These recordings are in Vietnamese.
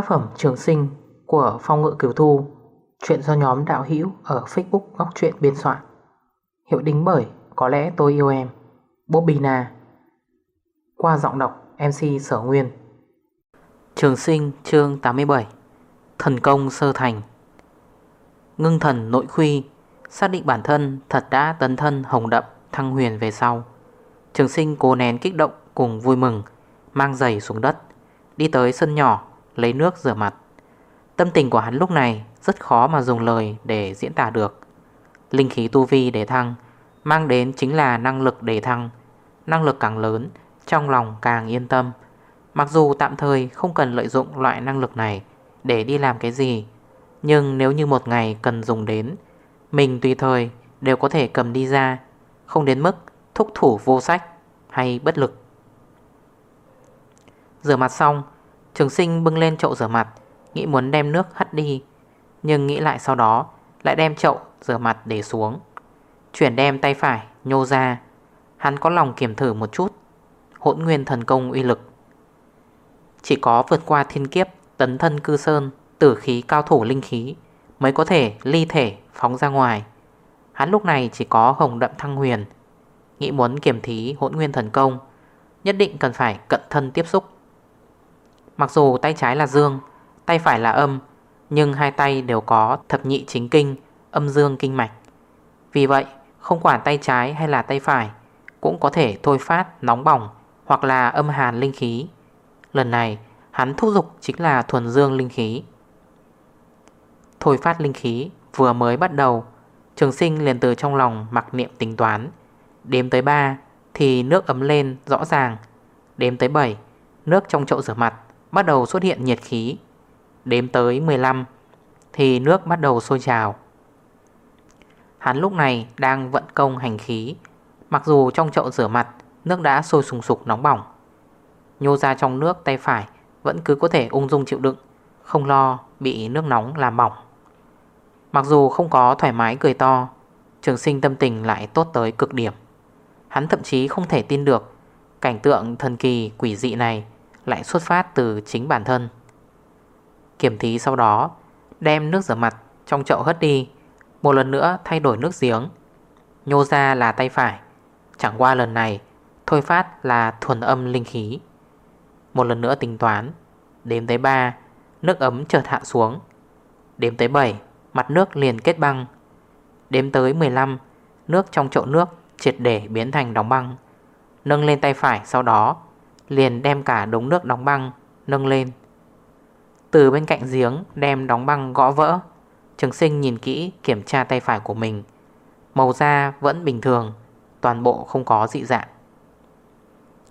Tác phẩm Trường Sinh của Phong Ngự Kiều Thu, Chuyện do nhóm đạo hữu ở Facebook Góc Chuyện biên soạn. Hiệu đính bởi Có lẽ tôi yêu em Bobina Qua giọng đọc MC Sở Nguyên. Trường Sinh, chương 87 Thần công sơ thành. Ngưng thần nội khuy, Xác định bản thân thật đã tấn thân hồng đậm, thăng huyền về sau. Trường sinh cố nén kích động cùng vui mừng, Mang giày xuống đất, Đi tới sân nhỏ lấy nước rửa mặt. Tâm tình của hắn lúc này rất khó mà dùng lời để diễn tả được. Linh khí tu vi để thăng Mang đến chính là năng lực để thăng. Năng lực càng lớn, Trong lòng càng yên tâm. Mặc dù tạm thời không cần lợi dụng loại năng lực này Để đi làm cái gì, Nhưng nếu như một ngày cần dùng đến, Mình tùy thời đều có thể cầm đi ra, Không đến mức thúc thủ vô sách Hay bất lực. Rửa mặt xong Trường sinh bưng lên chậu rửa mặt, Nghĩ muốn đem nước hắt đi. Nhưng nghĩ lại sau đó, Lại đem chậu rửa mặt để xuống. Chuyển đem tay phải, nhô ra. Hắn có lòng kiểm thử một chút, Hỗn nguyên thần công uy lực. Chỉ có vượt qua thiên kiếp, Tấn thân cư sơn, Tử khí cao thủ linh khí, Mới có thể ly thể, phóng ra ngoài. Hắn lúc này chỉ có hồng đậm thăng huyền, Nghĩ muốn kiểm thí hỗn nguyên thần công, Nhất định cần phải cận thân tiếp xúc. Mặc dù tay trái là dương, Tay phải là âm, Nhưng hai tay đều có thập nhị chính kinh, Âm dương kinh mạch. Vì vậy, không quản tay trái hay là tay phải, Cũng có thể thôi phát nóng bỏng Hoặc là âm hàn linh khí. Lần này, hắn thúc dục chính là thuần dương linh khí. Thôi phát linh khí vừa mới bắt đầu, Trường sinh liền từ trong lòng mặc niệm tính toán. Đếm tới 3 thì nước ấm lên rõ ràng. Đếm tới 7 Nước trong chậu rửa mặt bắt đầu xuất hiện nhiệt khí. Đếm tới 15 Thì nước bắt đầu sôi trào. Hắn lúc này đang vận công hành khí. Mặc dù trong chậu rửa mặt, Nước đã sôi sùng sục nóng bỏng. Nhô ra trong nước tay phải Vẫn cứ có thể ung dung chịu đựng, Không lo bị nước nóng làm bỏng. Mặc dù không có thoải mái cười to, Trường sinh tâm tình lại tốt tới cực điểm. Hắn thậm chí không thể tin được Cảnh tượng thần kỳ quỷ dị này lại xuất phát từ chính bản thân. Kiểm thí sau đó, Đem nước rửa mặt trong chậu hất đi, Một lần nữa thay đổi nước giếng. Nhô ra là tay phải. Chẳng qua lần này, Thôi phát là thuần âm linh khí. Một lần nữa tính toán, Đếm tới 3 Nước ấm chợt hạ xuống. Đếm tới 7 Mặt nước liền kết băng. Đếm tới 15 Nước trong chậu nước triệt để biến thành đóng băng. Nâng lên tay phải sau đó Liền đem cả đống nước đóng băng, Nâng lên. Từ bên cạnh giếng, đem đóng băng gõ vỡ. Trường sinh nhìn kỹ, kiểm tra tay phải của mình. Màu da vẫn bình thường, Toàn bộ không có dị dạng.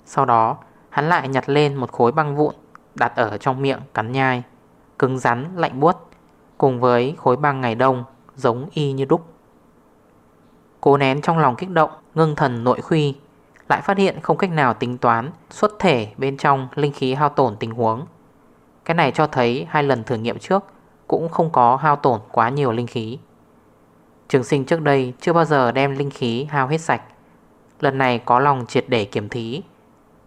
Sau đó, Hắn lại nhặt lên một khối băng vụn Đặt ở trong miệng cắn nhai, Cứng rắn, lạnh buốt, Cùng với khối băng ngày đông, Giống y như đúc. Cố nén trong lòng kích động, Ngưng thần nội khuy. Lại phát hiện không cách nào tính toán Xuất thể bên trong linh khí hao tổn tình huống. Cái này cho thấy Hai lần thử nghiệm trước Cũng không có hao tổn quá nhiều linh khí. Trường sinh trước đây Chưa bao giờ đem linh khí hao hết sạch. Lần này có lòng triệt để kiểm thí,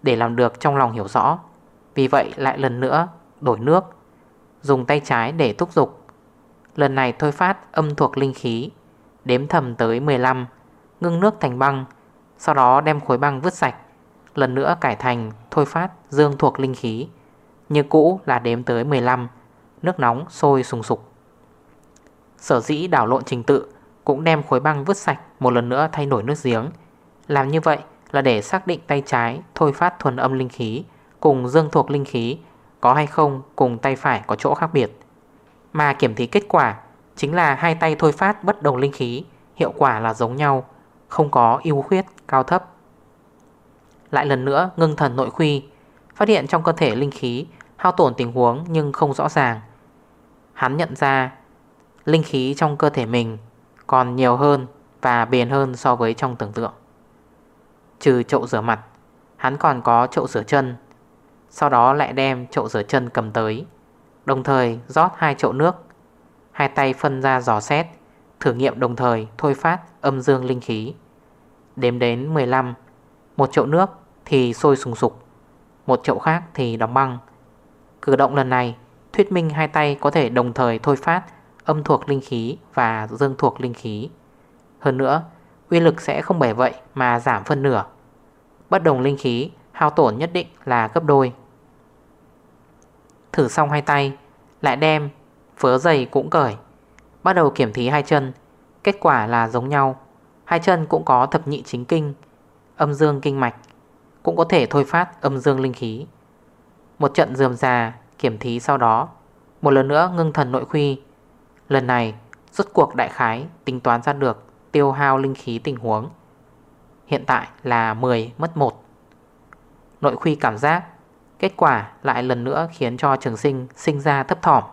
Để làm được trong lòng hiểu rõ. Vì vậy lại lần nữa đổi nước, Dùng tay trái để thúc dục Lần này thôi phát âm thuộc linh khí, Đếm thầm tới 15 Ngưng nước thành băng sau đó đem khối băng vứt sạch, Lần nữa cải thành thôi phát dương thuộc linh khí. Như cũ là đếm tới 15 Nước nóng sôi sùng sục. Sở dĩ đảo lộn trình tự Cũng đem khối băng vứt sạch Một lần nữa thay đổi nước giếng. Làm như vậy là để xác định tay trái Thôi phát thuần âm linh khí Cùng dương thuộc linh khí Có hay không cùng tay phải có chỗ khác biệt. Mà kiểm thí kết quả Chính là hai tay thôi phát bất đồng linh khí, Hiệu quả là giống nhau. Không có ưu khuyết cao thấp. Lại lần nữa, ngưng thần nội khuy, Phát hiện trong cơ thể linh khí, Hao tổn tình huống nhưng không rõ ràng. Hắn nhận ra, Linh khí trong cơ thể mình Còn nhiều hơn Và bền hơn so với trong tưởng tượng. Trừ chậu rửa mặt, Hắn còn có chậu rửa chân, Sau đó lại đem chậu rửa chân cầm tới, Đồng thời rót hai chậu nước, Hai tay phân ra giò xét Thử nghiệm đồng thời thôi phát âm dương linh khí Đếm đến 15 Một chậu nước thì sôi sùng sục Một chậu khác thì đóng băng Cử động lần này Thuyết minh hai tay có thể đồng thời thôi phát âm thuộc linh khí và dương thuộc linh khí. Hơn nữa, uy lực sẽ không bởi vậy mà giảm phân nửa. Bất đồng linh khí hao tổn nhất định là gấp đôi. Thử xong hai tay, lại đem Vớ giày cũng cởi. Bắt đầu kiểm thí hai chân, kết quả là giống nhau. Hai chân cũng có thập nhị chính kinh, âm dương kinh mạch, cũng có thể thôi phát âm dương linh khí. Một trận dườm già kiểm thí sau đó, một lần nữa ngưng thần nội khuy. Lần này, rốt cuộc đại khái tính toán ra được tiêu hao linh khí tình huống. Hiện tại là 10 mất 1. Nội khuy cảm giác, kết quả lại lần nữa khiến cho trường sinh sinh ra thấp thỏm.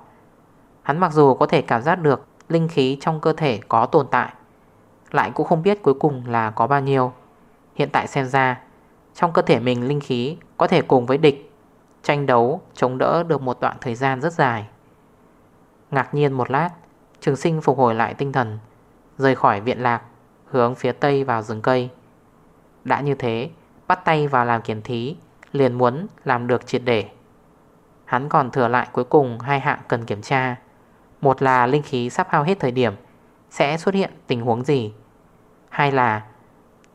Hắn mặc dù có thể cảm giác được linh khí trong cơ thể có tồn tại, lại cũng không biết cuối cùng là có bao nhiêu. Hiện tại xem ra, trong cơ thể mình linh khí có thể cùng với địch, tranh đấu, chống đỡ được một đoạn thời gian rất dài. Ngạc nhiên một lát, trường sinh phục hồi lại tinh thần, rời khỏi viện lạc, hướng phía tây vào rừng cây. Đã như thế, bắt tay vào làm kiến thí, liền muốn làm được triệt để. Hắn còn thừa lại cuối cùng hai hạng cần kiểm tra. Một là linh khí sắp hao hết thời điểm, sẽ xuất hiện tình huống gì. Hai là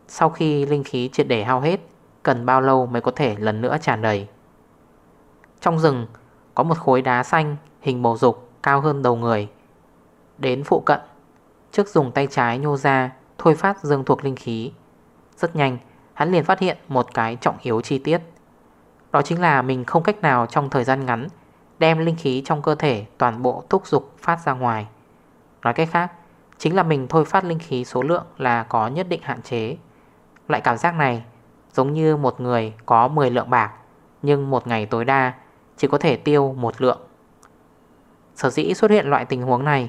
sau khi linh khí triệt để hao hết, cần bao lâu mới có thể lần nữa tràn đầy. Trong rừng có một khối đá xanh hình bầu dục cao hơn đầu người. Đến phụ cận, trước dùng tay trái nhô ra thôi phát dương thuộc linh khí. Rất nhanh, hắn liền phát hiện một cái trọng yếu chi tiết. Đó chính là mình không cách nào trong thời gian ngắn đem linh khí trong cơ thể toàn bộ thúc dục phát ra ngoài. Nói cách khác, chính là mình thôi phát linh khí số lượng là có nhất định hạn chế. Loại cảm giác này giống như một người có 10 lượng bạc nhưng một ngày tối đa chỉ có thể tiêu một lượng. Sở dĩ xuất hiện loại tình huống này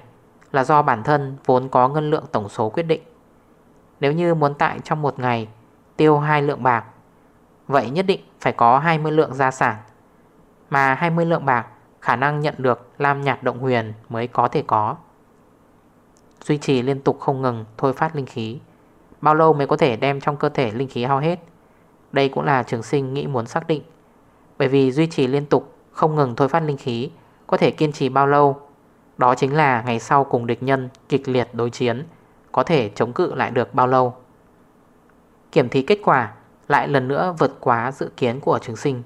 là do bản thân vốn có ngân lượng tổng số quyết định. Nếu như muốn tại trong một ngày tiêu 2 lượng bạc, vậy nhất định phải có 20 lượng gia sản. Mà 20 lượng bạc khả năng nhận được Lam Nhạt Động Huyền mới có thể có. Duy trì liên tục không ngừng, thôi phát linh khí. Bao lâu mới có thể đem trong cơ thể linh khí hao hết? Đây cũng là trường sinh nghĩ muốn xác định. Bởi vì duy trì liên tục, không ngừng thôi phát linh khí có thể kiên trì bao lâu đó chính là ngày sau cùng địch nhân kịch liệt đối chiến Có thể chống cự lại được bao lâu Kiểm thí kết quả lại lần nữa vượt quá dự kiến của trường sinh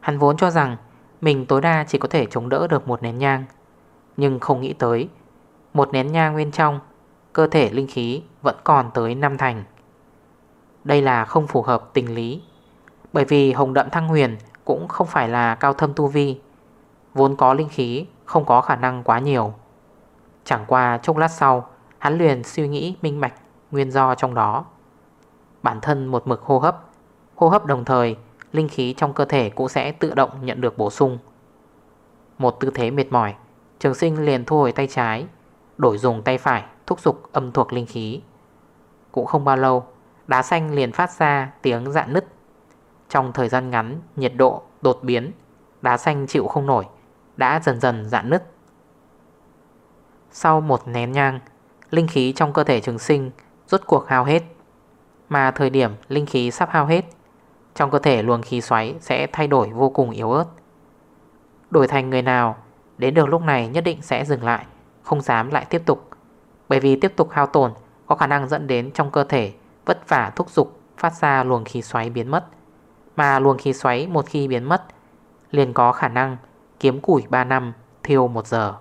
Hắn vốn cho rằng mình tối đa chỉ có thể chống đỡ được một nén nhang. Nhưng không nghĩ tới, Một nén nhang bên trong, Cơ thể linh khí vẫn còn tới 5 thành. Đây là không phù hợp tình lý, Bởi vì hồng đậm thăng huyền Cũng không phải là cao thâm tu vi. Vốn có linh khí không có khả năng quá nhiều. Chẳng qua chốc lát sau, Hắn liền suy nghĩ minh mạch Nguyên do trong đó. Bản thân một mực hô hấp Hô hấp đồng thời Linh khí trong cơ thể cũng sẽ tự động nhận được bổ sung Một tư thế mệt mỏi Trường sinh liền thu hồi tay trái Đổi dùng tay phải thúc dục âm thuộc linh khí Cũng không bao lâu Đá xanh liền phát ra tiếng dạn nứt Trong thời gian ngắn nhiệt độ đột biến Đá xanh chịu không nổi đã dần dần dạn nứt. Sau một nén nhang, linh khí trong cơ thể trường sinh rốt cuộc hao hết. Mà thời điểm linh khí sắp hao hết, trong cơ thể luồng khí xoáy sẽ thay đổi vô cùng yếu ớt. Đổi thành người nào, đến được lúc này nhất định sẽ dừng lại, không dám lại tiếp tục. Bởi vì tiếp tục hao tổn có khả năng dẫn đến trong cơ thể vất vả thúc dục phát ra luồng khí xoáy biến mất. Mà luồng khí xoáy một khi biến mất, liền có khả năng Kiếm củi 3 năm Thiêu 1 giờ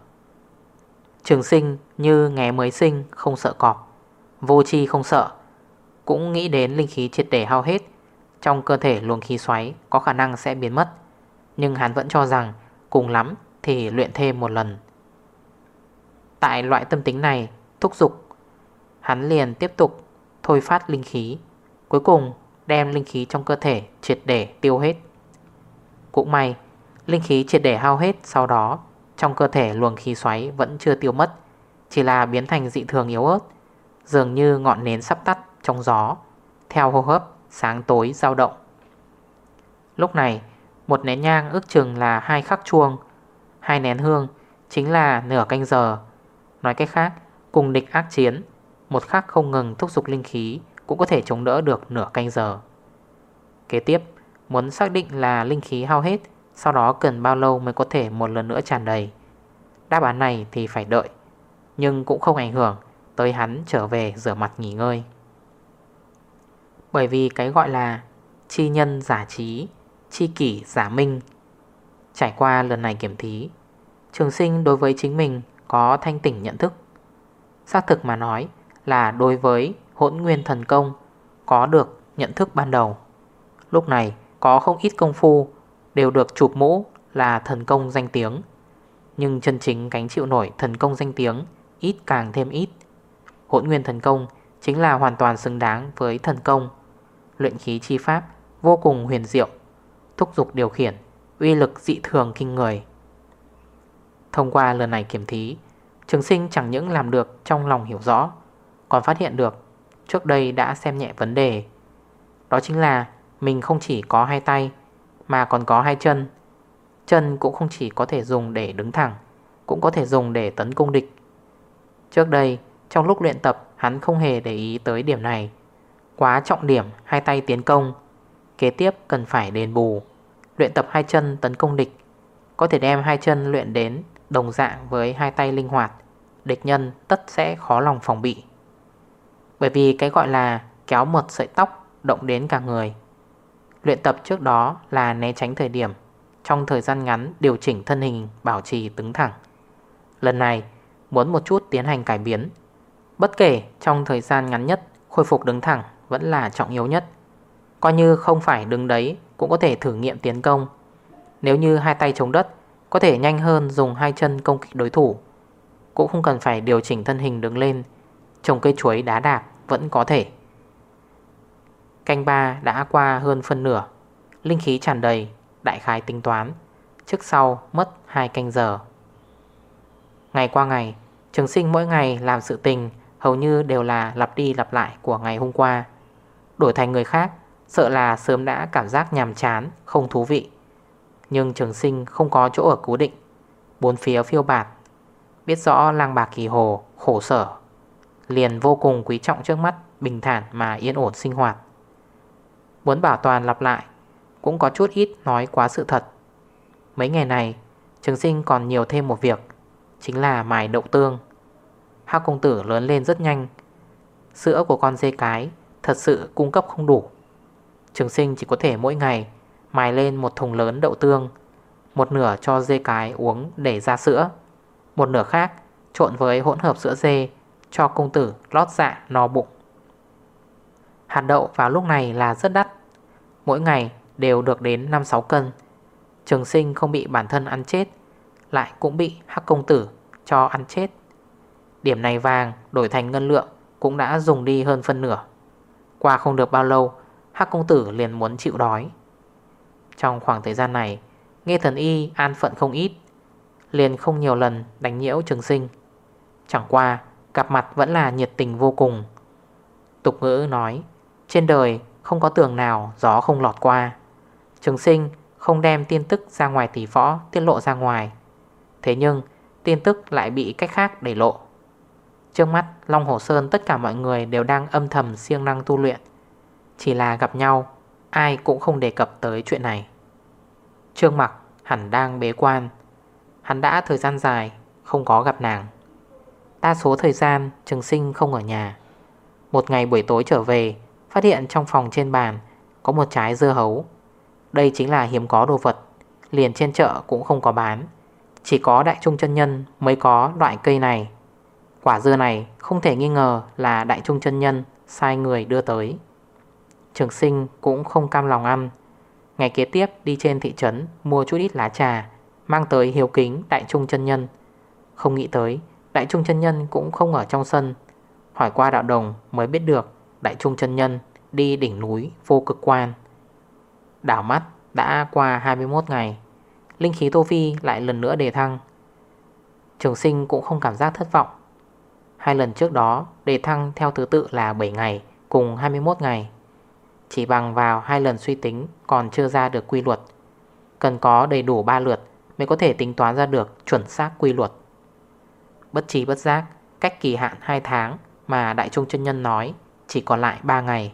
Trường sinh như nghe mới sinh Không sợ cọp Vô chi không sợ Cũng nghĩ đến linh khí triệt để hao hết trong cơ thể luồng khí xoáy Có khả năng sẽ biến mất. Nhưng hắn vẫn cho rằng, Cùng lắm thì luyện thêm một lần. Tại loại tâm tính này, Thúc dục Hắn liền tiếp tục thôi phát linh khí, Cuối cùng đem linh khí trong cơ thể triệt để tiêu hết. Cũng may, Linh khí triệt để hao hết sau đó, Trong cơ thể luồng khí xoáy vẫn chưa tiêu mất, Chỉ là biến thành dị thường yếu ớt, Dường như ngọn nến sắp tắt trong gió, Theo hô hấp sáng tối dao động. Lúc này, Một nén nhang ước chừng là hai khắc chuông, Hai nén hương Chính là nửa canh giờ. Nói cách khác, Cùng địch ác chiến, Một khắc không ngừng thúc giục linh khí Cũng có thể chống đỡ được nửa canh giờ. Kế tiếp, Muốn xác định là linh khí hao hết, Sau đó cần bao lâu mới có thể một lần nữa tràn đầy? Đáp án này thì phải đợi, Nhưng cũng không ảnh hưởng tới hắn trở về rửa mặt nghỉ ngơi. Bởi vì cái gọi là chi nhân giả trí, chi kỷ giả minh. Trải qua lần này kiểm thí Trường sinh đối với chính mình có thanh tỉnh nhận thức. Xác thực mà nói là đối với hỗn nguyên thần công có được nhận thức ban đầu. Lúc này có không ít công phu đều được chụp mũ là thần công danh tiếng. Nhưng chân chính cánh chịu nổi thần công danh tiếng ít càng thêm ít. Hỗn nguyên thần công chính là hoàn toàn xứng đáng với thần công Luyện khí chi pháp, vô cùng huyền diệu, Thúc dục điều khiển, Uy lực dị thường kinh người. Thông qua lần này kiểm thí, Trường sinh chẳng những làm được trong lòng hiểu rõ, Còn phát hiện được Trước đây đã xem nhẹ vấn đề. Đó chính là Mình không chỉ có hai tay, Mà còn có hai chân. Chân cũng không chỉ có thể dùng để đứng thẳng, Cũng có thể dùng để tấn công địch. Trước đây, Trong lúc luyện tập, Hắn không hề để ý tới điểm này. Quá trọng điểm, hai tay tiến công. Kế tiếp cần phải đền bù, Luyện tập hai chân tấn công địch. Có thể đem hai chân luyện đến Đồng dạng với hai tay linh hoạt, Địch nhân tất sẽ khó lòng phòng bị. Bởi vì cái gọi là Kéo một sợi tóc động đến cả người. Luyện tập trước đó là né tránh thời điểm, Trong thời gian ngắn điều chỉnh thân hình, Bảo trì đứng thẳng. Lần này, muốn một chút tiến hành cải biến, Bất kể trong thời gian ngắn nhất Khôi phục đứng thẳng vẫn là trọng yếu nhất. Coi như không phải đứng đấy Cũng có thể thử nghiệm tiến công. Nếu như hai tay chống đất, Có thể nhanh hơn dùng hai chân công kích đối thủ. Cũng không cần phải điều chỉnh thân hình đứng lên Trồng cây chuối đá đạp Vẫn có thể. Canh ba đã qua hơn phân nửa, Linh khí tràn đầy, Đại khái tính toán, Trước sau mất hai canh giờ. Ngày qua ngày, Trường sinh mỗi ngày làm sự tình Hầu như đều là lặp đi lặp lại của ngày hôm qua. Đổi thành người khác, Sợ là sớm đã cảm giác nhàm chán, Không thú vị. Nhưng trường sinh không có chỗ ở cố định. Bốn phía phiêu bạt, Biết rõ lang bạc kỳ hồ khổ sở, Liền vô cùng quý trọng trước mắt, Bình thản mà yên ổn sinh hoạt. Muốn bảo toàn lặp lại, Cũng có chút ít nói quá sự thật. Mấy ngày này, Trường sinh còn nhiều thêm một việc, Chính là mài đậu tương. Hác công tử lớn lên rất nhanh. Sữa của con dê cái Thật sự cung cấp không đủ. Trường sinh chỉ có thể mỗi ngày Mài lên một thùng lớn đậu tương, Một nửa cho dê cái uống để ra sữa, Một nửa khác Trộn với hỗn hợp sữa dê Cho công tử lót dạ no bụng. Hạt đậu vào lúc này là rất đắt, Mỗi ngày đều được đến 5-6 cân. Trường sinh không bị bản thân ăn chết, Lại cũng bị hắc công tử cho ăn chết. Điểm này vàng đổi thành ngân lượng Cũng đã dùng đi hơn phân nửa. Qua không được bao lâu, Hắc công tử liền muốn chịu đói. Trong khoảng thời gian này, Nghe thần y an phận không ít, Liền không nhiều lần đánh nhiễu trường sinh. Chẳng qua, Gặp mặt vẫn là nhiệt tình vô cùng. Tục ngữ nói, Trên đời không có tường nào gió không lọt qua. Trường sinh không đem tin tức ra ngoài tỷ võ, tiết lộ ra ngoài. Thế nhưng, tin tức lại bị cách khác đẩy lộ. Trước mắt, Long Hồ Sơn tất cả mọi người đều đang âm thầm siêng năng tu luyện. Chỉ là gặp nhau, Ai cũng không đề cập tới chuyện này. Trương mặc hẳn đang bế quan. Hắn đã thời gian dài Không có gặp nàng. Đa số thời gian trường sinh không ở nhà. Một ngày buổi tối trở về, Phát hiện trong phòng trên bàn Có một trái dưa hấu. Đây chính là hiếm có đồ vật, Liền trên chợ cũng không có bán. Chỉ có đại trung chân nhân mới có loại cây này. Quả dưa này không thể nghi ngờ là đại trung chân nhân sai người đưa tới. Trường sinh cũng không cam lòng ăn. Ngày kế tiếp đi trên thị trấn mua chút ít lá trà, mang tới hiếu kính đại trung chân nhân. Không nghĩ tới, đại trung chân nhân cũng không ở trong sân. Hỏi qua đạo đồng mới biết được đại trung chân nhân đi đỉnh núi vô cực quan. Đảo mắt đã qua 21 ngày, linh khí Tô Phi lại lần nữa đề thăng. Trường sinh cũng không cảm giác thất vọng Hai lần trước đó, đề thăng theo thứ tự là 7 ngày cùng 21 ngày. Chỉ bằng vào hai lần suy tính còn chưa ra được quy luật. Cần có đầy đủ 3 lượt mới có thể tính toán ra được chuẩn xác quy luật. Bất trí bất giác, cách kỳ hạn 2 tháng mà Đại Trung chân Nhân nói chỉ còn lại 3 ngày.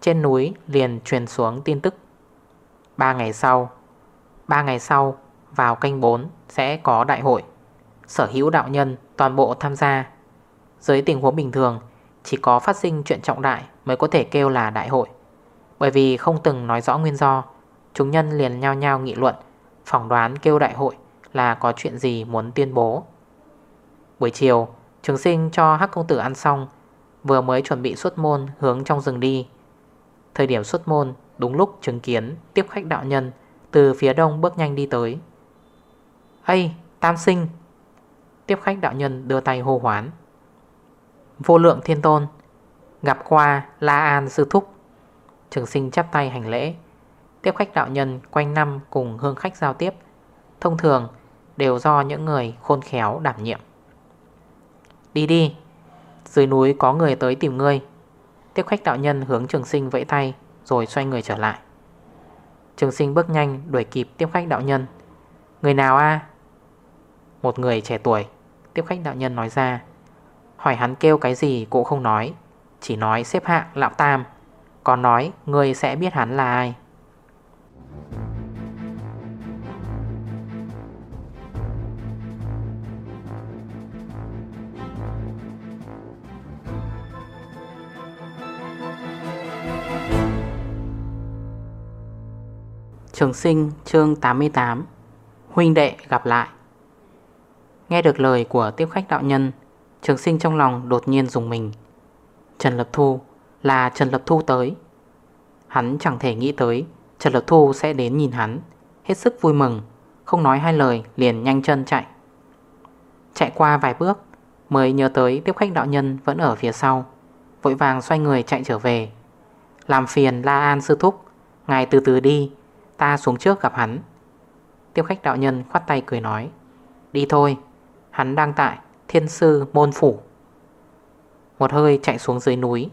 Trên núi liền truyền xuống tin tức. 3 ngày sau 3 ngày sau, vào canh 4 sẽ có đại hội. Sở hữu đạo nhân toàn bộ tham gia. Dưới tình huống bình thường, Chỉ có phát sinh chuyện trọng đại Mới có thể kêu là đại hội. Bởi vì không từng nói rõ nguyên do, Chúng nhân liền nhau nhau nghị luận, Phỏng đoán kêu đại hội Là có chuyện gì muốn tuyên bố. Buổi chiều, Trường sinh cho Hắc Công Tử ăn xong, Vừa mới chuẩn bị xuất môn hướng trong rừng đi. Thời điểm xuất môn, Đúng lúc chứng kiến tiếp khách đạo nhân Từ phía đông bước nhanh đi tới. Ây, tam sinh Tiếp khách đạo nhân đưa tay hô hoán. Vô lượng thiên tôn, Gặp qua La An sư thúc. Trường sinh chắp tay hành lễ. Tiếp khách đạo nhân quanh năm cùng hương khách giao tiếp. Thông thường đều do những người khôn khéo đảm nhiệm. Đi đi, Dưới núi có người tới tìm ngươi. Tiếp khách đạo nhân hướng trường sinh vẫy tay Rồi xoay người trở lại. Trường sinh bước nhanh đuổi kịp tiếp khách đạo nhân. Người nào a? Một người trẻ tuổi. Tiếp khách đạo nhân nói ra. Hỏi hắn kêu cái gì cũng không nói. Chỉ nói, xếp hạng, lão tam. Còn nói người sẽ biết hắn là ai. Trường sinh, chương 88 Huynh đệ gặp lại. Nghe được lời của tiếp khách đạo nhân, Trường sinh trong lòng đột nhiên dùng mình. Trần Lập Thu là Trần Lập Thu tới. Hắn chẳng thể nghĩ tới Trần Lập Thu sẽ đến nhìn hắn, Hết sức vui mừng, Không nói hai lời liền nhanh chân chạy. Chạy qua vài bước, Mới nhớ tới tiếp khách đạo nhân vẫn ở phía sau, Vội vàng xoay người chạy trở về. Làm phiền La An sư thúc, Ngài từ từ đi, Ta xuống trước gặp hắn. Tiếp khách đạo nhân khoát tay cười nói, Đi thôi. Hắn đang tại thiên sư môn phủ. Một hơi chạy xuống dưới núi.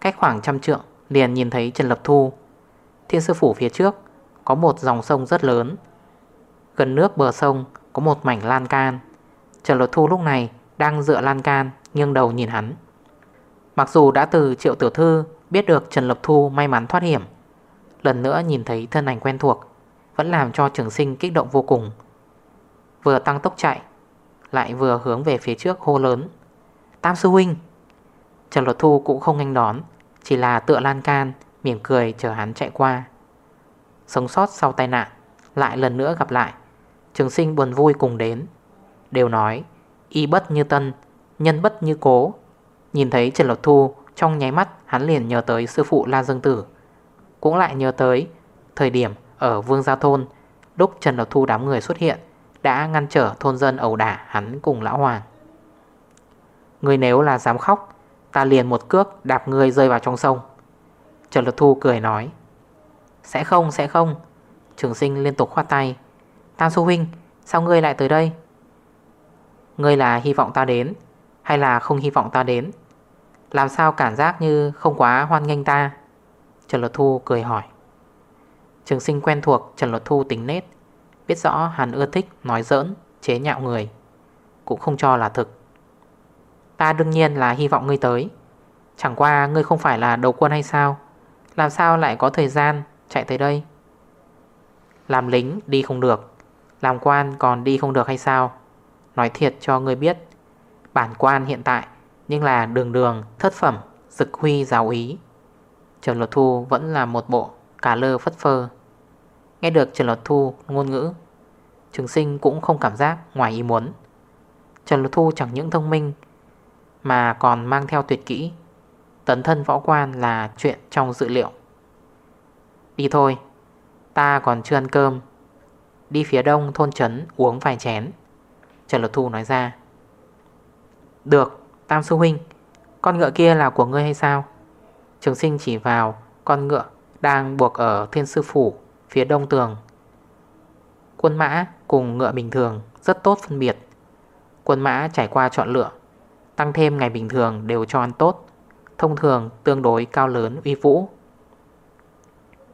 Cách khoảng trăm trượng, Liền nhìn thấy Trần Lập Thu. Thiên sư phủ phía trước Có một dòng sông rất lớn. Gần nước bờ sông có một mảnh lan can. Trần Lập Thu lúc này Đang dựa lan can nghiêng đầu nhìn hắn. Mặc dù đã từ triệu tiểu thư Biết được Trần Lập Thu may mắn thoát hiểm, Lần nữa nhìn thấy thân ảnh quen thuộc, Vẫn làm cho trường sinh kích động vô cùng. Vừa tăng tốc chạy lại vừa hướng về phía trước hô lớn. Tam sư huynh! Trần Luật Thu cũng không nhanh đón, Chỉ là tựa lan can, Mỉm cười chờ hắn chạy qua. Sống sót sau tai nạn, Lại lần nữa gặp lại, Trường sinh buồn vui cùng đến. Đều nói, Y bất như tân, Nhân bất như cố. Nhìn thấy Trần Lột Thu, Trong nháy mắt hắn liền nhớ tới sư phụ La Dương Tử. Cũng lại nhớ tới Thời điểm ở Vương Gia Thôn, Lúc Trần Lột Thu đám người xuất hiện đã ngăn trở thôn dân ẩu đả hắn cùng Lão Hoàng. Người nếu là dám khóc, Ta liền một cước đạp người rơi vào trong sông. Trần Độc Thu cười nói, Sẽ không sẽ không. Trường sinh liên tục khoát tay, Tam Su Huynh, Sao ngươi lại tới đây? Ngươi là hy vọng ta đến, Hay là không hy vọng ta đến? Làm sao cảm giác như không quá hoan nghênh ta? Trần Luật Thu cười hỏi. Trường sinh quen thuộc Trần Luật Thu tính nết. Biết rõ hắn ưa thích, nói giỡn, Chế nhạo người. Cũng không cho là thực. Ta đương nhiên là hy vọng ngươi tới. Chẳng qua ngươi không phải là đầu quân hay sao? Làm sao lại có thời gian Chạy tới đây? Làm lính đi không được. Làm quan còn đi không được hay sao? Nói thiệt cho ngươi biết. Bản quan hiện tại Nhưng là đường đường, thất phẩm Dực huy giáo ý. Trần Lột Thu vẫn là một bộ, cả lơ phất phơ. Nghe được Trần Lột Thu ngôn ngữ, Trường sinh cũng không cảm giác ngoài ý muốn. Trần Lột Thu chẳng những thông minh, Mà còn mang theo tuyệt kỹ. Tấn thân võ quan là chuyện trong dự liệu. Đi thôi, Ta còn chưa ăn cơm. Đi phía đông thôn trấn uống vài chén. Trần Lột Thu nói ra. Được, Tam Sư Huynh, Con ngựa kia là của ngươi hay sao? Trường sinh chỉ vào con ngựa đang buộc ở thiên sư phủ phía đông tường. Quân mã cùng ngựa bình thường rất tốt phân biệt. Quân mã trải qua chọn lựa, tăng thêm ngày bình thường đều cho ăn tốt, thông thường tương đối cao lớn uy vũ.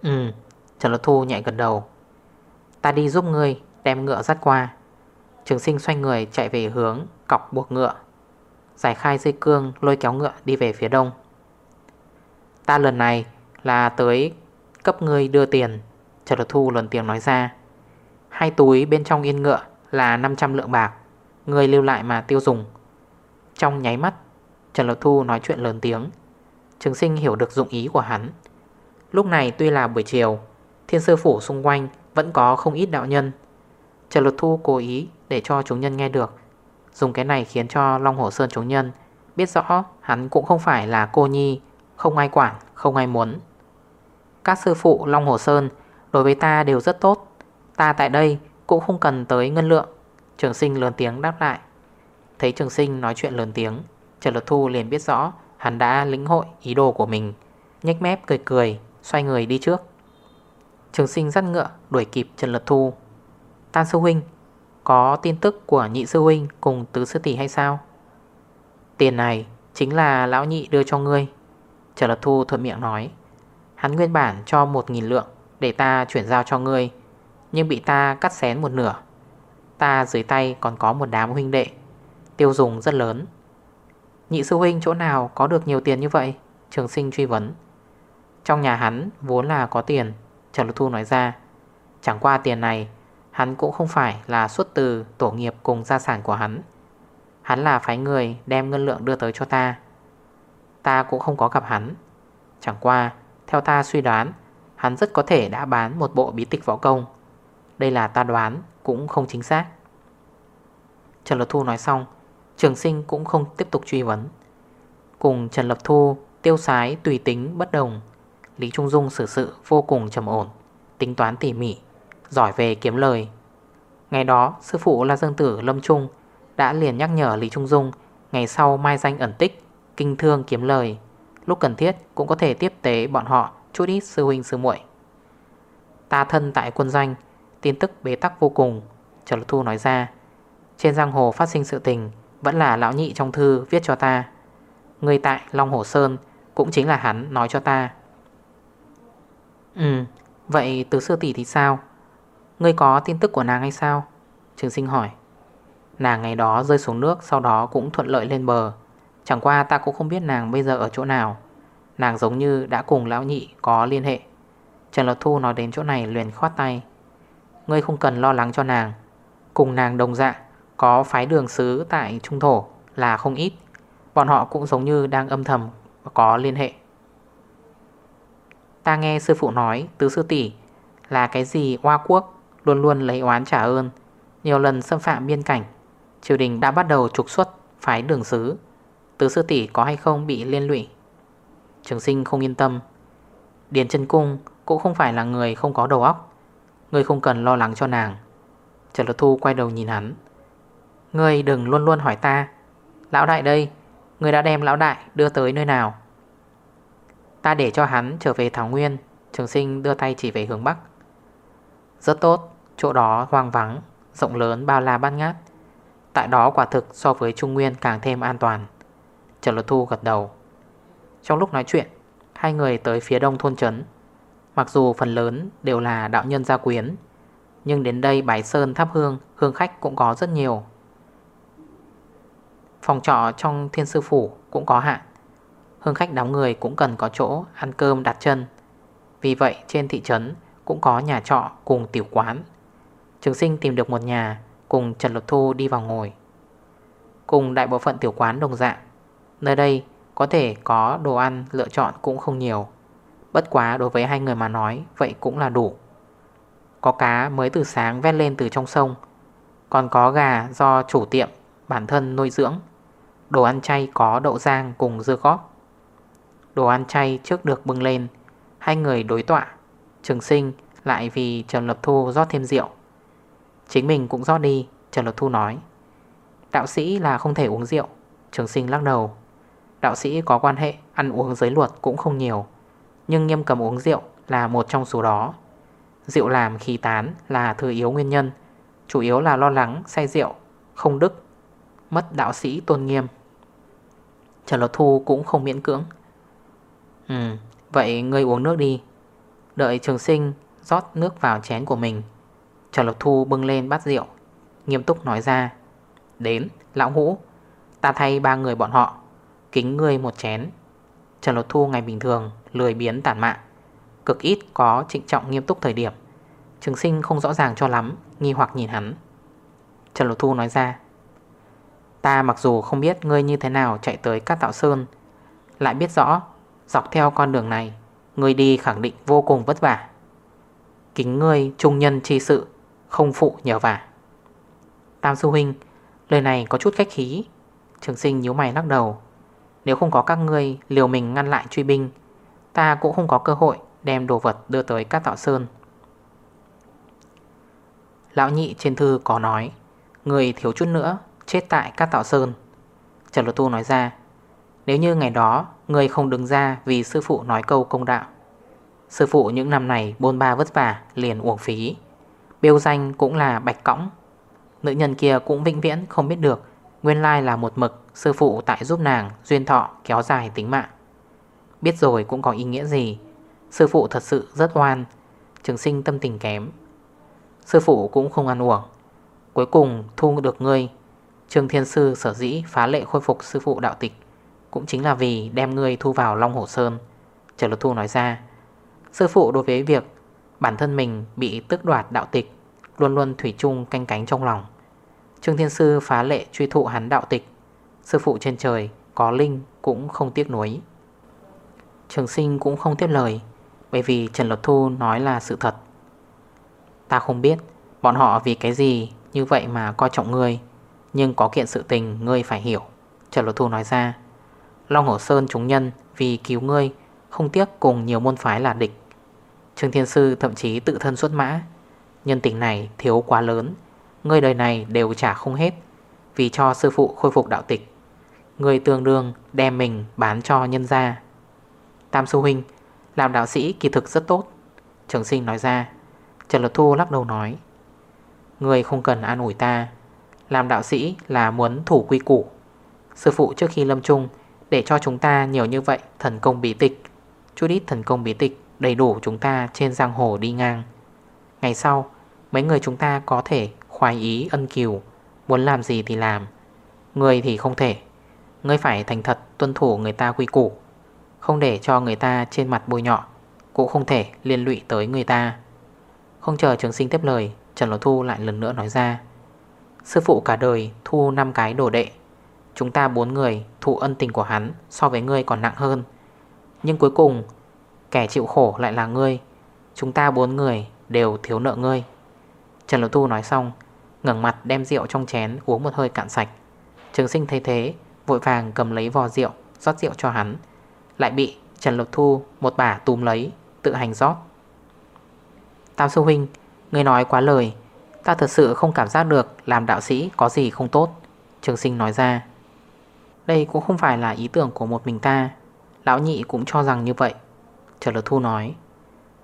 Ừ, Trần Lột Thu nhẹ gần đầu. Ta đi giúp ngươi đem ngựa dắt qua. Trường sinh xoay người chạy về hướng cọc buộc ngựa. Giải khai dây cương lôi kéo ngựa đi về phía đông. Ta lần này là tới cấp ngươi đưa tiền Trần Đột Thu lần tiền nói ra. Hai túi bên trong yên ngựa là 500 lượng bạc Người lưu lại mà tiêu dùng. Trong nháy mắt Trần Lộc Thu nói chuyện lớn tiếng. Trường sinh hiểu được dụng ý của hắn. Lúc này tuy là buổi chiều Thiên sư phủ xung quanh Vẫn có không ít đạo nhân. Trần Lộc Thu cố ý để cho chúng nhân nghe được. Dùng cái này khiến cho Long Hồ Sơn chúng nhân Biết rõ hắn cũng không phải là cô nhi Không ai quản, không ai muốn. Các sư phụ Long Hồ Sơn Đối với ta đều rất tốt. Ta tại đây cũng không cần tới ngân lượng. Trường sinh lớn tiếng đáp lại. Thấy trường sinh nói chuyện lớn tiếng, Trần Lật Thu liền biết rõ Hắn đã lĩnh hội ý đồ của mình. Nhách mép cười cười, Xoay người đi trước. Trường sinh dắt ngựa đuổi kịp Trần Lật Thu. Tan sư huynh, Có tin tức của nhị sư huynh Cùng tứ sư tỷ hay sao? Tiền này chính là lão nhị đưa cho ngươi. Trần Lật Thu thuận miệng nói. Hắn nguyên bản cho 1.000 lượng để ta chuyển giao cho ngươi. Nhưng bị ta cắt xén một nửa, Ta dưới tay còn có một đám huynh đệ, Tiêu dùng rất lớn. Nhị sư huynh chỗ nào có được nhiều tiền như vậy? Trường sinh truy vấn. Trong nhà hắn vốn là có tiền, Trần Lục Thu nói ra. Chẳng qua tiền này, Hắn cũng không phải là xuất từ tổ nghiệp cùng gia sản của hắn. Hắn là phái người đem ngân lượng đưa tới cho ta. Ta cũng không có gặp hắn. Chẳng qua, Theo ta suy đoán Hắn rất có thể đã bán một bộ bí tịch võ công. Đây là ta đoán, Cũng không chính xác. Trần Lập Thu nói xong, Trường sinh cũng không tiếp tục truy vấn. Cùng Trần Lập Thu, Tiêu sái, tùy tính, bất đồng, Lý Trung Dung xử sự vô cùng trầm ổn, Tính toán tỉ mỉ, Giỏi về kiếm lời. Ngày đó, sư phụ là Dương Tử Lâm Trung Đã liền nhắc nhở Lý Trung Dung Ngày sau mai danh ẩn tích, Kinh thương kiếm lời. Lúc cần thiết cũng có thể tiếp tế bọn họ Chút ít sư huynh sư muội. Ta thân tại quân doanh, Tin tức bế tắc vô cùng, Trần Lập Thu nói ra. Trên giang hồ phát sinh sự tình, Vẫn là lão nhị trong thư viết cho ta. Người tại Long Hồ Sơn Cũng chính là hắn nói cho ta. Ừ Vậy từ sư tỷ thì sao? Ngươi có tin tức của nàng hay sao? Trường sinh hỏi. Nàng ngày đó rơi xuống nước, Sau đó cũng thuận lợi lên bờ. Chẳng qua ta cũng không biết nàng bây giờ ở chỗ nào. Nàng giống như đã cùng lão nhị có liên hệ. Trần Lột Thu nói đến chỗ này liền khoát tay. Ngươi không cần lo lắng cho nàng. Cùng nàng đồng dạng, Có phái đường xứ tại Trung Thổ Là không ít. Bọn họ cũng giống như đang âm thầm Có liên hệ. Ta nghe sư phụ nói, Tứ sư tỷ, là cái gì hoa quốc, Luôn luôn lấy oán trả ơn. Nhiều lần xâm phạm biên cảnh, Triều đình đã bắt đầu trục xuất phái đường xứ. Tứ sư tỷ có hay không bị liên lụy? Trường sinh không yên tâm. Điền chân cung cũng không phải là người không có đầu óc. Ngươi không cần lo lắng cho nàng. Trần Lột Thu quay đầu nhìn hắn. Ngươi đừng luôn luôn hỏi ta. Lão đại đây, Ngươi đã đem lão đại đưa tới nơi nào? Ta để cho hắn trở về Thảo Nguyên, Trường sinh đưa tay chỉ về hướng Bắc. Rất tốt, Chỗ đó hoang vắng, Rộng lớn bao la bát ngát. Tại đó quả thực so với Trung Nguyên càng thêm an toàn. Trần Lột Thu gật đầu. Trong lúc nói chuyện, Hai người tới phía đông thôn trấn. Mặc dù phần lớn đều là đạo nhân gia quyến, Nhưng đến đây Bái Sơn thắp hương Hương khách cũng có rất nhiều. Phòng trọ trong thiên sư phủ cũng có hạn. Hương khách đóng người cũng cần có chỗ ăn cơm đặt chân. Vì vậy, trên thị trấn cũng có nhà trọ cùng tiểu quán. Trường sinh tìm được một nhà, Cùng Trần Lục Thu đi vào ngồi. Cùng đại bộ phận tiểu quán đồng dạng, Nơi đây có thể có đồ ăn, lựa chọn cũng không nhiều. Bất quá đối với hai người mà nói, Vậy cũng là đủ. Có cá mới từ sáng vét lên từ trong sông. Còn có gà do chủ tiệm, bản thân nuôi dưỡng. Đồ ăn chay có đậu rang cùng dưa góp Đồ ăn chay trước được bưng lên. Hai người đối tọa, Trường sinh lại vì Trần Lập Thu rót thêm rượu. Chính mình cũng rót đi, Trần Lập Thu nói. Đạo sĩ là không thể uống rượu, Trường sinh lắc đầu. Đạo sĩ có quan hệ, ăn uống giới luật cũng không nhiều, Nhưng nghiêm cầm uống rượu là một trong số đó. Rượu làm khí tán là thừa yếu nguyên nhân, Chủ yếu là lo lắng, say rượu, Không đức, Mất đạo sĩ tôn nghiêm. Trần Lột Thu cũng không miễn cưỡng. Ừ Vậy ngươi uống nước đi. Đợi trường sinh rót nước vào chén của mình, Trần Lộc Thu bưng lên bát rượu, Nghiêm túc nói ra, Đến, lão hũ, Ta thay ba người bọn họ. Kính ngươi một chén. Trần lột Thu ngày bình thường, lười biến tản mạn. Cực ít có trịnh trọng nghiêm túc thời điểm. Trường sinh không rõ ràng cho lắm, Nghi hoặc nhìn hắn. Trần lột Thu nói ra, Ta mặc dù không biết ngươi như thế nào chạy tới các tạo sơn, Lại biết rõ, Dọc theo con đường này, Ngươi đi khẳng định vô cùng vất vả. Kính ngươi trung nhân chi sự, Không phụ nhờ vả. Tam sư huynh, Lời này có chút khách khí. Trường sinh nhíu mày lắc đầu. Nếu không có các ngươi liều mình ngăn lại truy binh, Ta cũng không có cơ hội Đem đồ vật đưa tới các tạo sơn. Lão nhị trên thư có nói, Người thiếu chút nữa Chết tại các tạo sơn. Trần Lột Tu nói ra, Nếu như ngày đó Người không đứng ra vì sư phụ nói câu công đạo, Sư phụ những năm này bôn ba vất vả liền uổng phí, Biêu danh cũng là bạch cõng, Nữ nhân kia cũng vĩnh viễn không biết được Nguyên lai là một mực, Sư phụ tại giúp nàng duyên thọ kéo dài tính mạng. Biết rồi cũng có ý nghĩa gì? Sư phụ thật sự rất oan, Trường sinh tâm tình kém. Sư phụ cũng không ăn uổng. Cuối cùng thu được ngươi. Trường Thiên Sư sở dĩ phá lệ khôi phục sư phụ đạo tịch Cũng chính là vì đem ngươi thu vào Long Hồ Sơn. Trở Lục Thu nói ra, Sư phụ đối với việc bản thân mình bị tức đoạt đạo tịch Luôn luôn thủy chung canh cánh trong lòng. Trương Thiên Sư phá lệ truy thụ hắn đạo tịch. Sư phụ trên trời có linh cũng không tiếc nuối. Trường sinh cũng không tiếp lời, Bởi vì Trần Lột Thu nói là sự thật. Ta không biết bọn họ vì cái gì như vậy mà coi trọng ngươi, Nhưng có kiện sự tình ngươi phải hiểu, Trần Lột Thu nói ra. Long Hổ Sơn chúng nhân vì cứu ngươi Không tiếc cùng nhiều môn phái là địch. Trương Thiên Sư thậm chí tự thân xuất mã. Nhân tình này thiếu quá lớn người đời này đều trả không hết Vì cho sư phụ khôi phục đạo tịch. Người tương đương đem mình bán cho nhân gia. Tam Sư Huynh, Làm đạo sĩ kỳ thực rất tốt. Trường sinh nói ra, Trần Lột Thu lắc đầu nói, Người không cần an ủi ta. Làm đạo sĩ là muốn thủ quy củ. Sư phụ trước khi lâm trung Để cho chúng ta nhiều như vậy Thần công bí tịch. Chút ít thần công bí tịch đầy đủ chúng ta trên giang hồ đi ngang. Ngày sau, Mấy người chúng ta có thể khoái ý, ân kiều. Muốn làm gì thì làm. Người thì không thể. Ngươi phải thành thật tuân thủ người ta quy củ. Không để cho người ta trên mặt bôi nhọ, Cũng không thể liên lụy tới người ta. Không chờ trường sinh tiếp lời, Trần Lỗ Thu lại lần nữa nói ra. Sư phụ cả đời thu 5 cái đồ đệ. Chúng ta bốn người thụ ân tình của hắn So với ngươi còn nặng hơn. Nhưng cuối cùng, Kẻ chịu khổ lại là ngươi. Chúng ta bốn người đều thiếu nợ ngươi. Trần Lỗ Thu nói xong ngẩng mặt đem rượu trong chén uống một hơi cạn sạch. Trường sinh thấy thế, Vội vàng cầm lấy vò rượu, rót rượu cho hắn. Lại bị Trần Lục Thu, một bả túm lấy, Tự hành rót. Tam sư huynh Người nói quá lời. Ta thật sự không cảm giác được Làm đạo sĩ có gì không tốt. Trường sinh nói ra. Đây cũng không phải là ý tưởng của một mình ta. Lão nhị cũng cho rằng như vậy. Trần Lực Thu nói.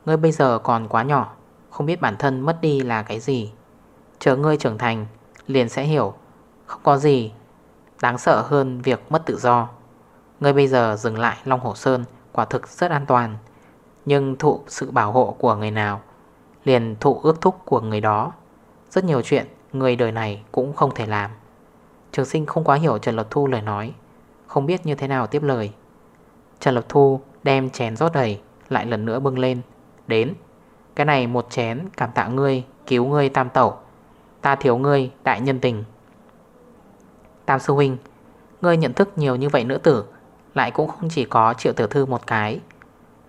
Ngươi bây giờ còn quá nhỏ, Không biết bản thân mất đi là cái gì. Chờ ngươi trưởng thành, Liền sẽ hiểu. Không có gì Đáng sợ hơn việc mất tự do. Ngươi bây giờ dừng lại Long Hồ Sơn, Quả thực rất an toàn. Nhưng thụ sự bảo hộ của người nào, Liền thụ ước thúc của người đó. Rất nhiều chuyện người đời này cũng không thể làm. Trường sinh không quá hiểu Trần Lập Thu lời nói, Không biết như thế nào tiếp lời. Trần Lập Thu đem chén rót đầy, Lại lần nữa bưng lên. Đến, Cái này một chén cảm tạ ngươi, Cứu ngươi tam tẩu. Ta thiếu ngươi, đại nhân tình. Tam sư huynh, Ngươi nhận thức nhiều như vậy nữa tử, Lại cũng không chỉ có triệu tiểu thư một cái.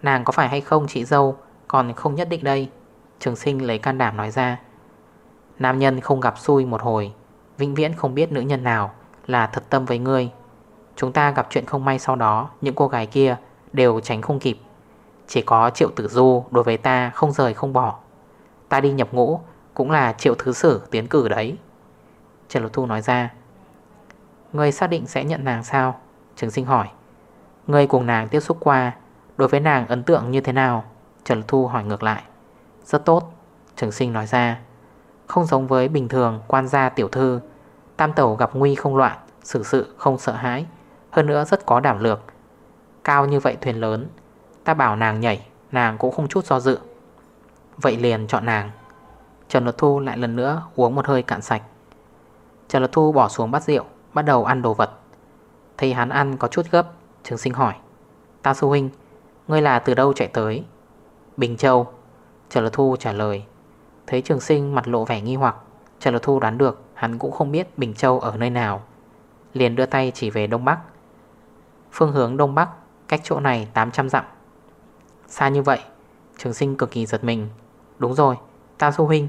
Nàng có phải hay không chị dâu Còn không nhất định đây? Trường sinh lấy can đảm nói ra. Nam nhân không gặp xui một hồi, Vĩnh viễn không biết nữ nhân nào Là thật tâm với ngươi. Chúng ta gặp chuyện không may sau đó, Những cô gái kia đều tránh không kịp. Chỉ có triệu tử du đối với ta Không rời không bỏ. Ta đi nhập ngũ cũng là triệu thứ sử tiến cử đấy. Trần Lục Thu nói ra, người xác định sẽ nhận nàng sao? Trường sinh hỏi. Người cùng nàng tiếp xúc qua, Đối với nàng ấn tượng như thế nào? Trần Lục Thu hỏi ngược lại. Rất tốt. Trường sinh nói ra, Không giống với bình thường quan gia tiểu thư, Tam tẩu gặp nguy không loạn, Xử sự không sợ hãi, Hơn nữa rất có đảm lược Cao như vậy thuyền lớn, Ta bảo nàng nhảy, Nàng cũng không chút do dự. Vậy liền chọn nàng. Trần Luật Thu lại lần nữa uống một hơi cạn sạch. Trần Luật Thu bỏ xuống bát rượu, Bắt đầu ăn đồ vật. Thấy hắn ăn có chút gấp, Trường sinh hỏi, Ta sư huynh, Ngươi là từ đâu chạy tới? Bình Châu. Trần Lật Thu trả lời. Thấy trường sinh mặt lộ vẻ nghi hoặc, Trần Lột Thu đoán được Hắn cũng không biết Bình Châu ở nơi nào, Liền đưa tay chỉ về Đông Bắc. Phương hướng Đông Bắc, Cách chỗ này 800 dặm. Xa như vậy, Trường sinh cực kỳ giật mình. Đúng rồi Tam Sư Huynh,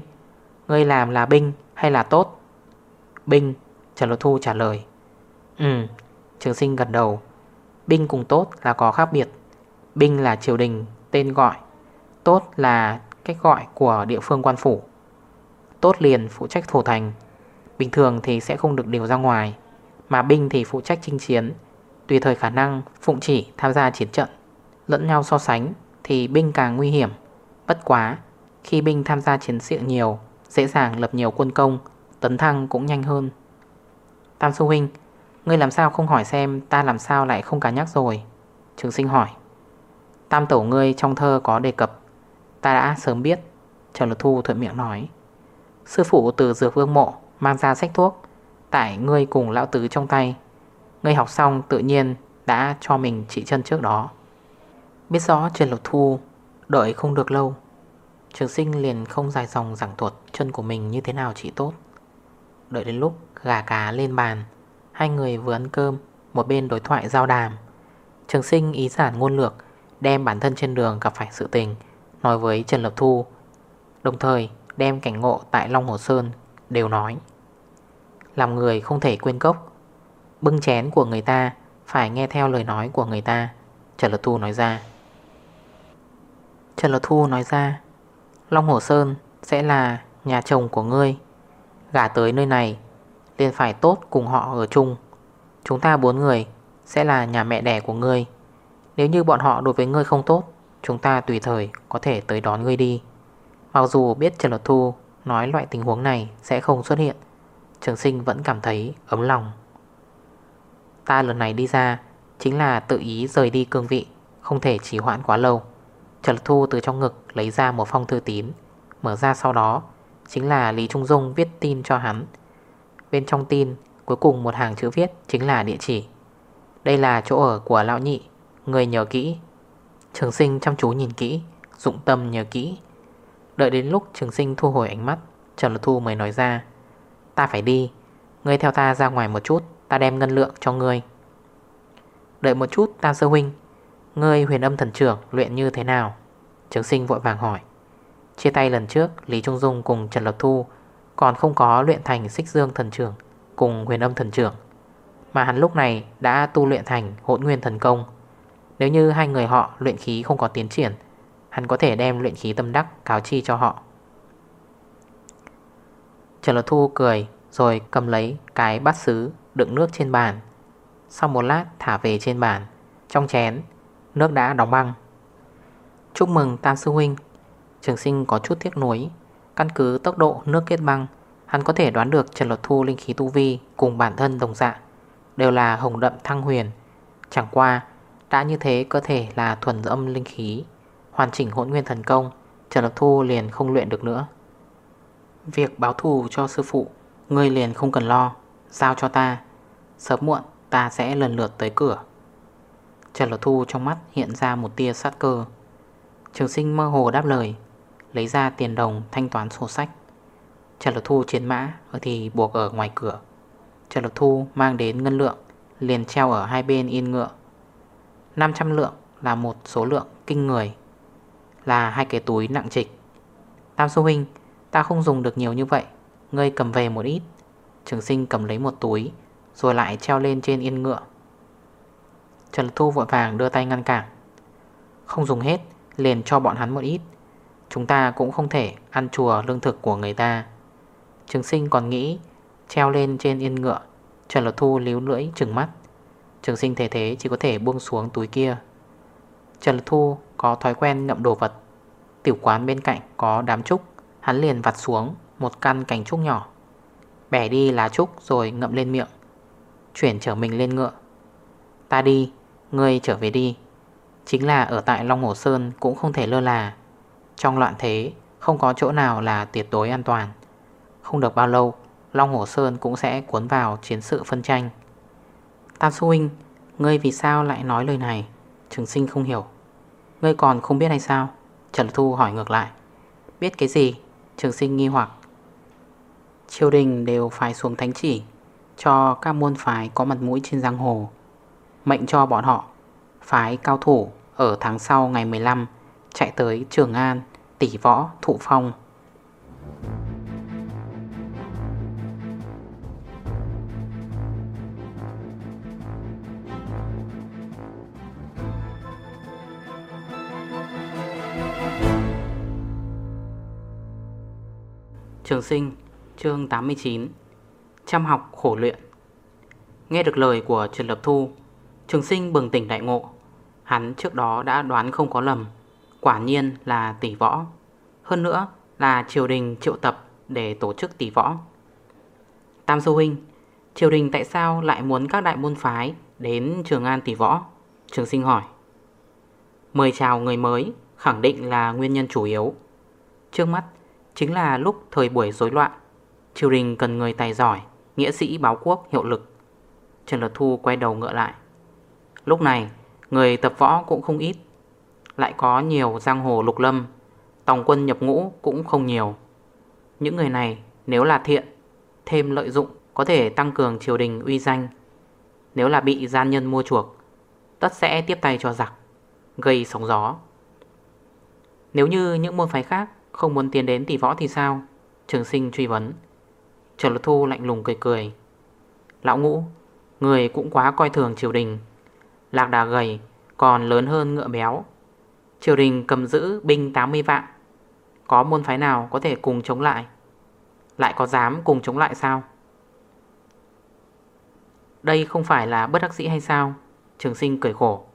Ngươi làm là binh hay là tốt? Binh, Trần Lột Thu trả lời. Ừ Trường sinh gật đầu. Binh cùng tốt là có khác biệt. Binh là triều đình tên gọi, Tốt là cách gọi của địa phương quan phủ. Tốt liền phụ trách thủ thành. Bình thường thì sẽ không được điều ra ngoài, Mà binh thì phụ trách chinh chiến. Tùy thời khả năng, phụng chỉ tham gia chiến trận. Lẫn nhau so sánh Thì binh càng nguy hiểm, Bất quá khi binh tham gia chiến sự nhiều, Dễ dàng lập nhiều quân công, Tấn thăng cũng nhanh hơn. Tam Sư Huynh, Ngươi làm sao không hỏi xem ta làm sao lại không cá nhắc rồi? Trường sinh hỏi. Tam tổ ngươi trong thơ có đề cập, Ta đã sớm biết, Trần Lột Thu thuận miệng nói. Sư phụ từ dược vương mộ Mang ra sách thuốc, Tại ngươi cùng lão tứ trong tay. Ngươi học xong tự nhiên đã cho mình trị chân trước đó. Biết rõ Trần Lột Thu Đợi không được lâu. Trường sinh liền không dài dòng giảng thuật Chân của mình như thế nào chỉ tốt. Đợi đến lúc gà cá lên bàn, Hai người vừa ăn cơm, Một bên đối thoại giao đàm. Trường sinh ý giản ngôn lược, Đem bản thân trên đường gặp phải sự tình, Nói với Trần Lập Thu, Đồng thời đem cảnh ngộ tại Long Hồ Sơn Đều nói. Làm người không thể quên cốc. Bưng chén của người ta, Phải nghe theo lời nói của người ta, Trần Lập Thu nói ra. Trần Lập Thu nói ra Long Hồ Sơn sẽ là nhà chồng của ngươi. Gả tới nơi này, liền phải tốt cùng họ ở chung. Chúng ta bốn người Sẽ là nhà mẹ đẻ của ngươi. Nếu như bọn họ đối với ngươi không tốt, Chúng ta tùy thời có thể tới đón ngươi đi. Mặc dù biết Trần Lột Thu Nói loại tình huống này sẽ không xuất hiện, Trường sinh vẫn cảm thấy ấm lòng. Ta lần này đi ra Chính là tự ý rời đi cương vị, Không thể trì hoãn quá lâu. Trần Thu từ trong ngực lấy ra một phong thư tín. Mở ra sau đó, Chính là Lý Trung Dung viết tin cho hắn. Bên trong tin, Cuối cùng một hàng chữ viết chính là địa chỉ. Đây là chỗ ở của lão nhị, Người nhớ kỹ. Trường sinh chăm chú nhìn kỹ, Dụng tâm nhớ kỹ. Đợi đến lúc trường sinh thu hồi ánh mắt, Trần Lật Thu mới nói ra, Ta phải đi, Ngươi theo ta ra ngoài một chút, Ta đem ngân lượng cho ngươi. Đợi một chút, ta sơ huynh. Ngươi huyền âm thần trưởng luyện như thế nào? Trường sinh vội vàng hỏi. Chia tay lần trước, Lý Trung Dung cùng Trần Lập Thu Còn không có luyện thành xích dương thần trưởng Cùng huyền âm thần trưởng, Mà hắn lúc này đã tu luyện thành hỗn nguyên thần công. Nếu như hai người họ luyện khí không có tiến triển, Hắn có thể đem luyện khí tâm đắc cáo chi cho họ. Trần Lập Thu cười Rồi cầm lấy cái bát xứ đựng nước trên bàn, Sau một lát thả về trên bàn, Trong chén Nước đã đóng băng. Chúc mừng Tam Sư Huynh. Trường sinh có chút tiếc nuối. Căn cứ tốc độ nước kết băng, Hắn có thể đoán được Trần Lột Thu linh khí tu vi Cùng bản thân đồng dạng Đều là hồng đậm thăng huyền. Chẳng qua, đã như thế cơ thể là thuần âm linh khí, Hoàn chỉnh hỗn nguyên thần công Trần Lột Thu liền không luyện được nữa. Việc báo thù cho sư phụ, Ngươi liền không cần lo, Giao cho ta. Sớm muộn ta sẽ lần lượt tới cửa. Trần Lột Thu trong mắt hiện ra một tia sát cơ. Trường sinh mơ hồ đáp lời, Lấy ra tiền đồng thanh toán sổ sách. Trần Lột Thu chiến mã Thì buộc ở ngoài cửa. Trần Lột Thu mang đến ngân lượng, Liền treo ở hai bên yên ngựa. 500 lượng là một số lượng kinh người, Là hai cái túi nặng trịch. Tam Sư Huynh, Ta không dùng được nhiều như vậy, Ngươi cầm về một ít. Trường sinh cầm lấy một túi, Rồi lại treo lên trên yên ngựa. Trần Thu vội vàng đưa tay ngăn cản. Không dùng hết Liền cho bọn hắn một ít. Chúng ta cũng không thể ăn chùa lương thực của người ta. Trường sinh còn nghĩ Treo lên trên yên ngựa. Trần Lột Thu líu lưỡi trừng mắt. Trường sinh thế thế chỉ có thể buông xuống túi kia. Trần Lột Thu có thói quen ngậm đồ vật. Tiểu quán bên cạnh có đám trúc. Hắn liền vặt xuống một căn cành trúc nhỏ. Bẻ đi lá trúc rồi ngậm lên miệng. Chuyển trở mình lên ngựa. Ta đi, ngươi trở về đi. Chính là ở tại Long Hồ Sơn cũng không thể lơ là. Trong loạn thế, Không có chỗ nào là tuyệt đối an toàn. Không được bao lâu, Long Hồ Sơn cũng sẽ cuốn vào chiến sự phân tranh. Tam Sư Huynh, Ngươi vì sao lại nói lời này? Trường sinh không hiểu. Ngươi còn không biết hay sao? Trần Thu hỏi ngược lại. Biết cái gì? Trường sinh nghi hoặc. Triều đình đều phải xuống thánh chỉ, Cho các môn phái có mặt mũi trên giang hồ. Mệnh cho bọn họ. Phái cao thủ ở tháng sau ngày 15 Chạy tới Trường An, Tỷ võ, thụ phong. Trường sinh, chương 89 Chăm học khổ luyện. Nghe được lời của Trần Lập Thu Trường sinh bừng tỉnh đại ngộ. Hắn trước đó đã đoán không có lầm, Quả nhiên là tỷ võ. Hơn nữa là triều đình triệu tập Để tổ chức tỷ võ. Tam Sư Huynh, Triều đình tại sao lại muốn các đại môn phái Đến Trường An tỷ võ? Trường sinh hỏi. Mời chào người mới, Khẳng định là nguyên nhân chủ yếu. Trước mắt, Chính là lúc thời buổi rối loạn, Triều đình cần người tài giỏi, Nghĩa sĩ báo quốc hiệu lực. Trần Lật Thu quay đầu ngựa lại. Lúc này, người tập võ cũng không ít. Lại có nhiều giang hồ lục lâm, Tòng quân nhập ngũ cũng không nhiều. Những người này nếu là thiện, Thêm lợi dụng có thể tăng cường triều đình uy danh. Nếu là bị gian nhân mua chuộc, Tất sẽ tiếp tay cho giặc, Gây sóng gió. Nếu như những môn phái khác không muốn tiến đến tỷ võ thì sao? Trường sinh truy vấn. Trần Lột Thu lạnh lùng cười cười. Lão ngũ, Người cũng quá coi thường triều đình. Lạc đà gầy, Còn lớn hơn ngựa béo. Triều đình cầm giữ binh 80 vạn. Có môn phái nào có thể cùng chống lại? Lại có dám cùng chống lại sao? Đây không phải là bất đắc sĩ hay sao? Trường sinh cười khổ.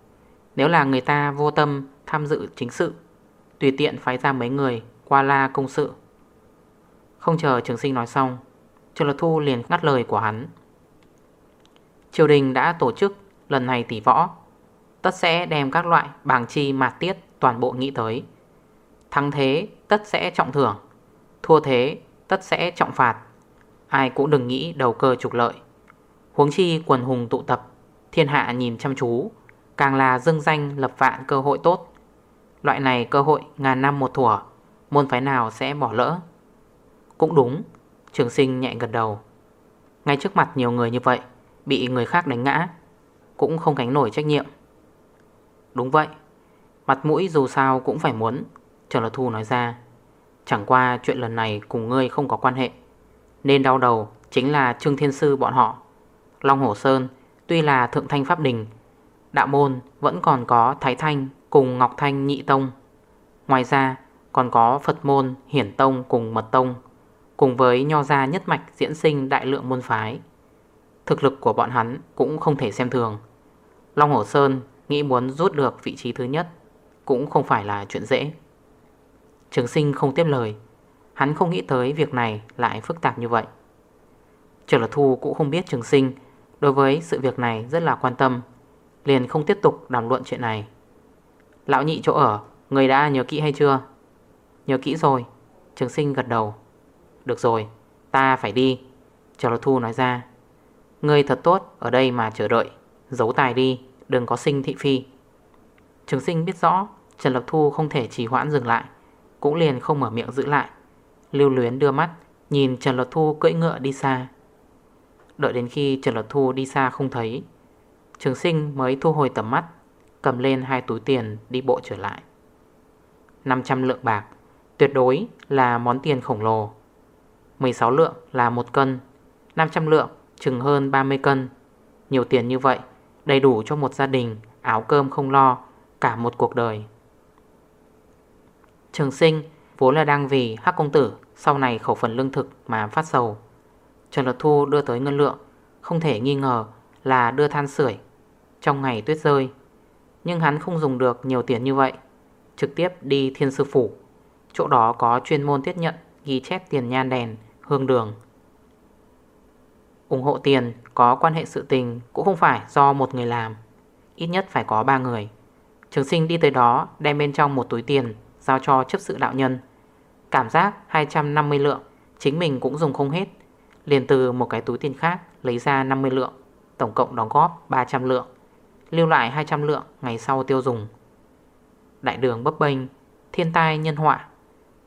Nếu là người ta vô tâm tham dự chính sự, Tùy tiện phái ra mấy người qua la công sự. Không chờ trường sinh nói xong Trường Lật Thu liền ngắt lời của hắn. Triều đình đã tổ chức lần này tỷ võ. Tất sẽ đem các loại bảng chi, mạt tiết toàn bộ nghĩ tới. Thắng thế, tất sẽ trọng thưởng. Thua thế, tất sẽ trọng phạt. Ai cũng đừng nghĩ đầu cơ trục lợi. Huống chi quần hùng tụ tập, Thiên hạ nhìn chăm chú, Càng là dưng danh lập vạn cơ hội tốt. Loại này cơ hội ngàn năm một thủa, Môn phái nào sẽ bỏ lỡ? Cũng đúng, Trường sinh nhẹ gật đầu. Ngay trước mặt nhiều người như vậy, Bị người khác đánh ngã cũng không gánh nổi trách nhiệm. Đúng vậy Mặt mũi dù sao cũng phải muốn Trần Lật Thu nói ra. Chẳng qua chuyện lần này cùng ngươi không có quan hệ Nên đau đầu chính là Trương Thiên Sư bọn họ. Long Hổ Sơn Tuy là Thượng Thanh Pháp Đình Đạo Môn vẫn còn có Thái Thanh Cùng Ngọc Thanh Nhị Tông. Ngoài ra còn có Phật môn, Hiển Tông cùng Mật Tông Cùng với nho gia nhất mạch diễn sinh đại lượng môn phái. Thực lực của bọn hắn cũng không thể xem thường. Long Hổ Sơn nghĩ muốn rút được vị trí thứ nhất Cũng không phải là chuyện dễ. Trường sinh không tiếp lời, Hắn không nghĩ tới việc này lại phức tạp như vậy. Trường Lật Thu cũng không biết trường sinh Đối với sự việc này rất là quan tâm, Liền không tiếp tục đàm luận chuyện này. Lão nhị chỗ ở, Người đã nhớ kỹ hay chưa? Nhớ kỹ rồi, Trường sinh gật đầu. Được rồi, Ta phải đi Trần Lật Thu nói ra. Người thật tốt ở đây mà chờ đợi. Giấu tài đi, Đừng có sinh thị phi. Trường sinh biết rõ, Trần Lập Thu không thể trì hoãn dừng lại, Cũng liền không mở miệng giữ lại. Lưu luyến đưa mắt, Nhìn Trần Lập Thu cưỡi ngựa đi xa. Đợi đến khi Trần Lập Thu đi xa không thấy, Trường sinh mới thu hồi tầm mắt, Cầm lên hai túi tiền đi bộ trở lại. 500 lượng bạc, Tuyệt đối là món tiền khổng lồ. 16 lượng là 1 cân 500 lượng chừng hơn 30 cân. Nhiều tiền như vậy Đầy đủ cho một gia đình Áo cơm không lo Cả một cuộc đời. Trường sinh vốn là đang vì hắc công tử Sau này khẩu phần lương thực mà phát sầu. Trần Lật Thu đưa tới ngân lượng Không thể nghi ngờ là đưa than sưởi Trong ngày tuyết rơi. Nhưng hắn không dùng được nhiều tiền như vậy Trực tiếp đi thiên sư phủ. Chỗ đó có chuyên môn tiếp nhận Ghi chép tiền nhan đèn, hương đường ủng hộ tiền, có quan hệ sự tình cũng không phải do một người làm. Ít nhất phải có ba người. Trường sinh đi tới đó, đem bên trong một túi tiền, Giao cho chấp sự đạo nhân. Cảm giác 250 lượng, Chính mình cũng dùng không hết. Liền từ một cái túi tiền khác lấy ra 50 lượng, Tổng cộng đóng góp 300 lượng. Lưu lại 200 lượng ngày sau tiêu dùng. Đại đường bấp bênh, Thiên tai nhân họa.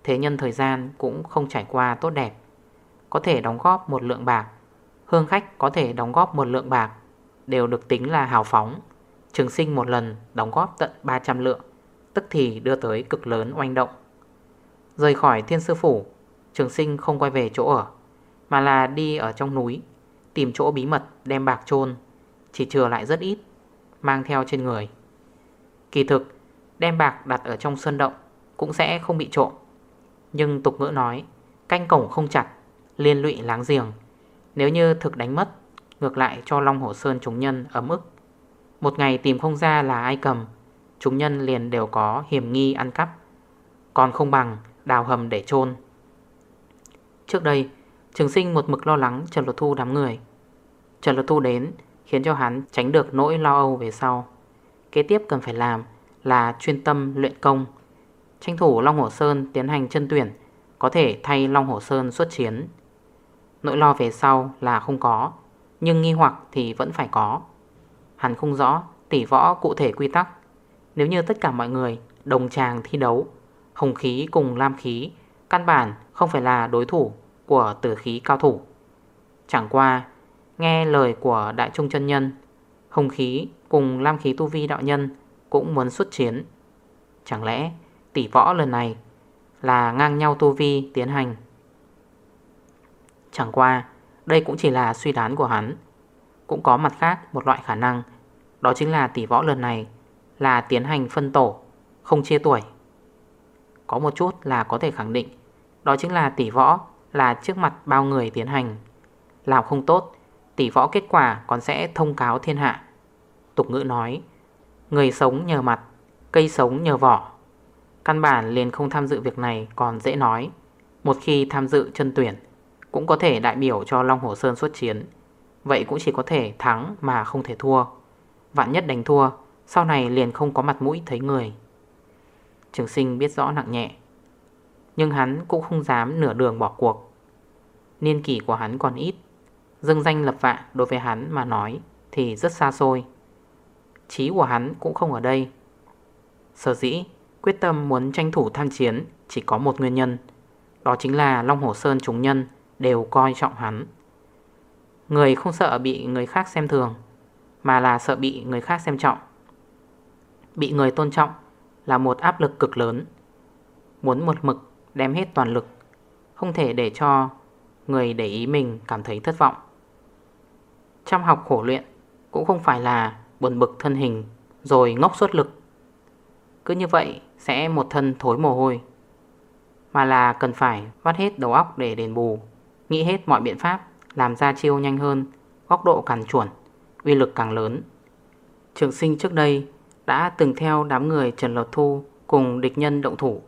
Thế nhân thời gian cũng không trải qua tốt đẹp. Có thể đóng góp một lượng bạc Hương khách có thể đóng góp một lượng bạc Đều được tính là hào phóng. Trường sinh một lần đóng góp tận 300 lượng, Tức thì đưa tới cực lớn oanh động. Rời khỏi thiên sư phủ, Trường sinh không quay về chỗ ở, Mà là đi ở trong núi, Tìm chỗ bí mật đem bạc chôn, Chỉ chừa lại rất ít, Mang theo trên người. Kỳ thực, đem bạc đặt ở trong sơn động Cũng sẽ không bị trộm. Nhưng tục ngữ nói, Canh cổng không chặt, Liên lụy láng giềng. Nếu như thực đánh mất, Ngược lại cho Long Hổ Sơn chúng nhân ấm ức. Một ngày tìm không ra là ai cầm, Chúng nhân liền đều có hiểm nghi ăn cắp. Còn không bằng đào hầm để chôn. Trước đây, Trường sinh một mực lo lắng Trần Luật Thu đám người. Trần Luật Thu đến, Khiến cho hắn tránh được nỗi lo âu về sau. Kế tiếp cần phải làm Là chuyên tâm luyện công. Tranh thủ Long Hổ Sơn tiến hành chân tuyển, Có thể thay Long Hổ Sơn xuất chiến. Nỗi lo về sau là không có, Nhưng nghi hoặc thì vẫn phải có. Hắn không rõ tỉ võ cụ thể quy tắc. Nếu như tất cả mọi người đồng tràng thi đấu, Hồng khí cùng lam khí, Căn bản không phải là đối thủ của tử khí cao thủ. Chẳng qua, Nghe lời của Đại Trung chân Nhân, Hồng khí cùng lam khí tu vi đạo nhân Cũng muốn xuất chiến. Chẳng lẽ tỷ võ lần này Là ngang nhau tu vi tiến hành? Chẳng qua, Đây cũng chỉ là suy đoán của hắn. Cũng có mặt khác một loại khả năng, Đó chính là tỷ võ lần này Là tiến hành phân tổ, Không chia tuổi. Có một chút là có thể khẳng định, Đó chính là tỷ võ là trước mặt bao người tiến hành. Làm không tốt, Tỷ võ kết quả còn sẽ thông cáo thiên hạ. Tục ngữ nói, Người sống nhờ mặt, Cây sống nhờ vỏ. Căn bản liền không tham dự việc này còn dễ nói, Một khi tham dự chân tuyển cũng có thể đại biểu cho Long Hồ Sơn xuất chiến. Vậy cũng chỉ có thể thắng mà không thể thua. Vạn nhất đánh thua, Sau này liền không có mặt mũi thấy người. Trường sinh biết rõ nặng nhẹ, Nhưng hắn cũng không dám nửa đường bỏ cuộc. Niên kỷ của hắn còn ít, Dâng danh lập vạ đối với hắn mà nói Thì rất xa xôi. Chí của hắn cũng không ở đây. Sở dĩ Quyết tâm muốn tranh thủ tham chiến Chỉ có một nguyên nhân, Đó chính là Long Hồ Sơn chúng nhân. Đều coi trọng hắn. Người không sợ bị người khác xem thường, Mà là sợ bị người khác xem trọng. Bị người tôn trọng Là một áp lực cực lớn, Muốn một mực đem hết toàn lực, Không thể để cho Người để ý mình cảm thấy thất vọng. Chăm học khổ luyện Cũng không phải là buồn bực thân hình Rồi ngốc suốt lực. Cứ như vậy sẽ một thân thối mồ hôi, Mà là cần phải vắt hết đầu óc để đền bù. Nghĩ hết mọi biện pháp, Làm ra chiêu nhanh hơn, Góc độ càng chuẩn, Uy lực càng lớn. Trường sinh trước đây Đã từng theo đám người Trần Lột Thu Cùng địch nhân động thủ,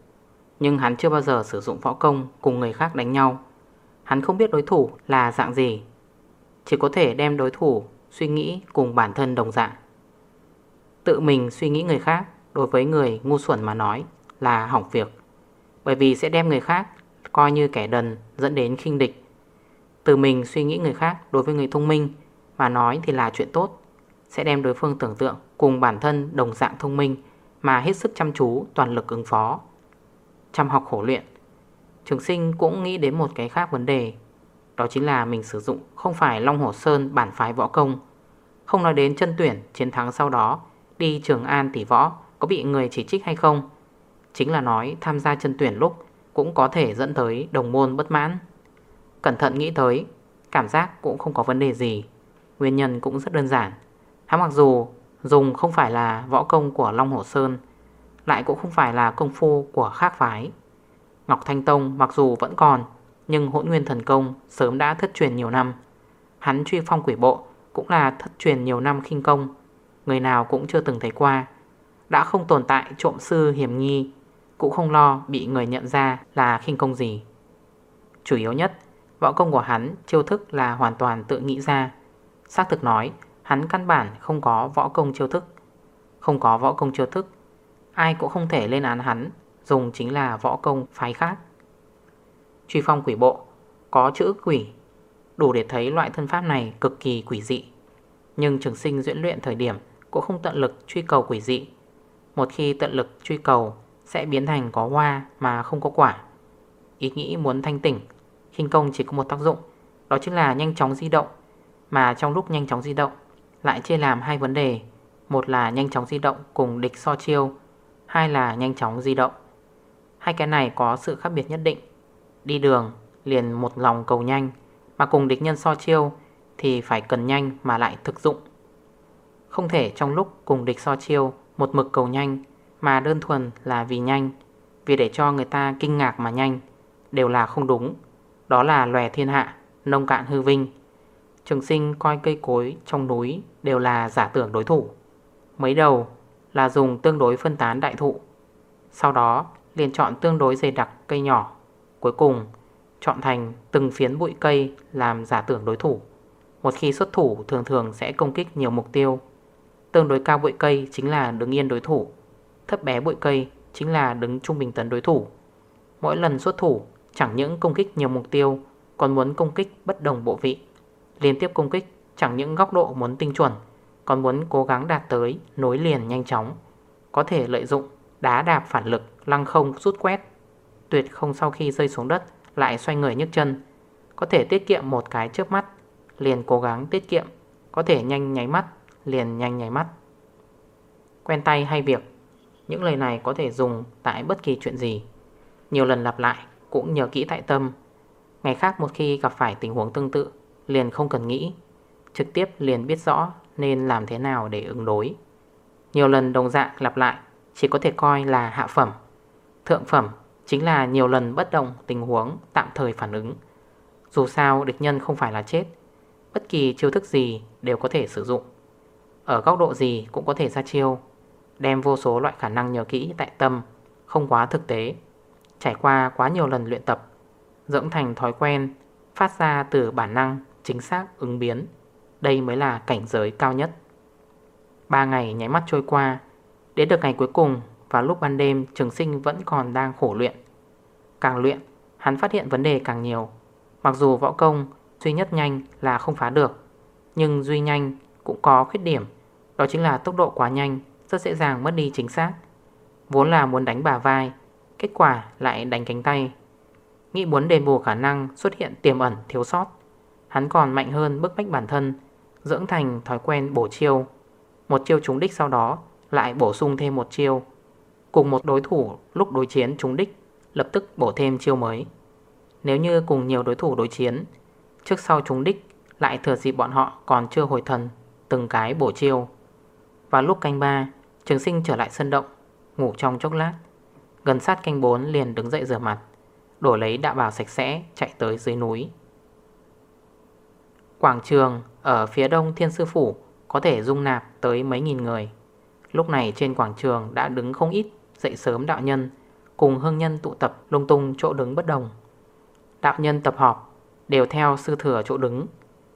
Nhưng hắn chưa bao giờ sử dụng võ công Cùng người khác đánh nhau. Hắn không biết đối thủ là dạng gì, Chỉ có thể đem đối thủ Suy nghĩ cùng bản thân đồng dạng. Tự mình suy nghĩ người khác Đối với người ngu xuẩn mà nói Là hỏng việc, Bởi vì sẽ đem người khác Coi như kẻ đần dẫn đến khinh địch từ mình suy nghĩ người khác Đối với người thông minh Mà nói thì là chuyện tốt, Sẽ đem đối phương tưởng tượng Cùng bản thân đồng dạng thông minh Mà hết sức chăm chú, toàn lực ứng phó. Chăm học khổ luyện, Trường sinh cũng nghĩ đến một cái khác vấn đề, Đó chính là mình sử dụng không phải Long hồ Sơn bản phái võ công, Không nói đến chân tuyển chiến thắng sau đó Đi Trường An tỷ võ có bị người chỉ trích hay không, Chính là nói tham gia chân tuyển lúc Cũng có thể dẫn tới đồng môn bất mãn. Cẩn thận nghĩ tới, Cảm giác cũng không có vấn đề gì. Nguyên nhân cũng rất đơn giản. Hắn mặc dù dùng không phải là võ công của Long Hổ Sơn, Lại cũng không phải là công phu của khác phái. Ngọc Thanh Tông mặc dù vẫn còn, Nhưng hỗn nguyên thần công sớm đã thất truyền nhiều năm. Hắn truy phong quỷ bộ Cũng là thất truyền nhiều năm khinh công. Người nào cũng chưa từng thấy qua. Đã không tồn tại trộm sư hiểm nghi, Cũng không lo bị người nhận ra là khinh công gì. Chủ yếu nhất Võ công của hắn chiêu thức là hoàn toàn tự nghĩ ra. Xác thực nói, Hắn căn bản không có võ công chiêu thức. Không có võ công chiêu thức, Ai cũng không thể lên án hắn, Dùng chính là võ công phái khác. Truy phong quỷ bộ, Có chữ quỷ, Đủ để thấy loại thân pháp này cực kỳ quỷ dị. Nhưng trường sinh diễn luyện thời điểm Cũng không tận lực truy cầu quỷ dị. Một khi tận lực truy cầu, Sẽ biến thành có hoa mà không có quả. Ý nghĩ muốn thanh tỉnh khinh công chỉ có một tác dụng, Đó chính là nhanh chóng di động. Mà trong lúc nhanh chóng di động, Lại chia làm hai vấn đề. Một là nhanh chóng di động cùng địch so chiêu, Hai là nhanh chóng di động. Hai cái này có sự khác biệt nhất định. Đi đường, liền một lòng cầu nhanh, Mà cùng địch nhân so chiêu Thì phải cần nhanh mà lại thực dụng. Không thể trong lúc cùng địch so chiêu, Một mực cầu nhanh, Mà đơn thuần là vì nhanh, Vì để cho người ta kinh ngạc mà nhanh, Đều là không đúng. Đó là lòe thiên hạ, Nông cạn hư vinh. Trường sinh coi cây cối trong núi Đều là giả tưởng đối thủ. Mấy đầu là dùng tương đối phân tán đại thụ. Sau đó, liền chọn tương đối dày đặc cây nhỏ. Cuối cùng, chọn thành từng phiến bụi cây làm giả tưởng đối thủ. Một khi xuất thủ, thường thường sẽ công kích nhiều mục tiêu. Tương đối cao bụi cây chính là đứng yên đối thủ. Thấp bé bụi cây chính là đứng trung bình tấn đối thủ. Mỗi lần xuất thủ chẳng những công kích nhiều mục tiêu, Còn muốn công kích bất đồng bộ vị. Liên tiếp công kích, chẳng những góc độ muốn tinh chuẩn, Còn muốn cố gắng đạt tới nối liền nhanh chóng. Có thể lợi dụng đá đạp phản lực, lăng không, rút quét. Tuyệt không sau khi rơi xuống đất, lại xoay người nhấc chân. Có thể tiết kiệm một cái trước mắt, Liền cố gắng tiết kiệm. Có thể nhanh nháy mắt, Liền nhanh nháy mắt. Quen tay hay việc, Những lời này có thể dùng tại bất kỳ chuyện gì. Nhiều lần lặp lại cũng nhờ kỹ tại tâm. Ngày khác một khi gặp phải tình huống tương tự, Liền không cần nghĩ, Trực tiếp liền biết rõ nên làm thế nào để ứng đối. Nhiều lần đồng dạng lặp lại, Chỉ có thể coi là hạ phẩm. Thượng phẩm Chính là nhiều lần bất động tình huống tạm thời phản ứng. Dù sao, địch nhân không phải là chết, Bất kỳ chiêu thức gì đều có thể sử dụng. Ở góc độ gì cũng có thể ra chiêu, Đem vô số loại khả năng nhớ kỹ tại tâm Không quá thực tế. Trải qua quá nhiều lần luyện tập, Dưỡng thành thói quen, Phát ra từ bản năng Chính xác ứng biến. Đây mới là cảnh giới cao nhất. Ba ngày nháy mắt trôi qua, Đến được ngày cuối cùng Vào lúc ban đêm trường sinh vẫn còn đang khổ luyện. Càng luyện, Hắn phát hiện vấn đề càng nhiều. Mặc dù võ công duy nhất nhanh là không phá được, Nhưng duy nhanh cũng có khuyết điểm. Đó chính là tốc độ quá nhanh Rất dễ dàng mất đi chính xác. Vốn là muốn đánh bà vai Kết quả lại đánh cánh tay. Nghĩ muốn đền bù khả năng xuất hiện tiềm ẩn thiếu sót, Hắn còn mạnh hơn bức bách bản thân, Dưỡng thành thói quen bổ chiêu. Một chiêu trúng đích sau đó Lại bổ sung thêm một chiêu. Cùng một đối thủ lúc đối chiến trúng đích, Lập tức bổ thêm chiêu mới. Nếu như cùng nhiều đối thủ đối chiến, Trước sau trúng đích Lại thừa dịp bọn họ còn chưa hồi thần, Từng cái bổ chiêu. Và lúc canh ba, Trường sinh trở lại sân động, Ngủ trong chốc lát. Gần sát canh bốn liền đứng dậy rửa mặt. Đổi lấy đạo bào sạch sẽ, chạy tới dưới núi. Quảng trường ở phía đông thiên sư phủ Có thể dung nạp tới mấy nghìn người. Lúc này trên quảng trường đã đứng không ít, Dậy sớm đạo nhân, Cùng hương nhân tụ tập lung tung chỗ đứng bất đồng. Đạo nhân tập họp, Đều theo sư thừa chỗ đứng.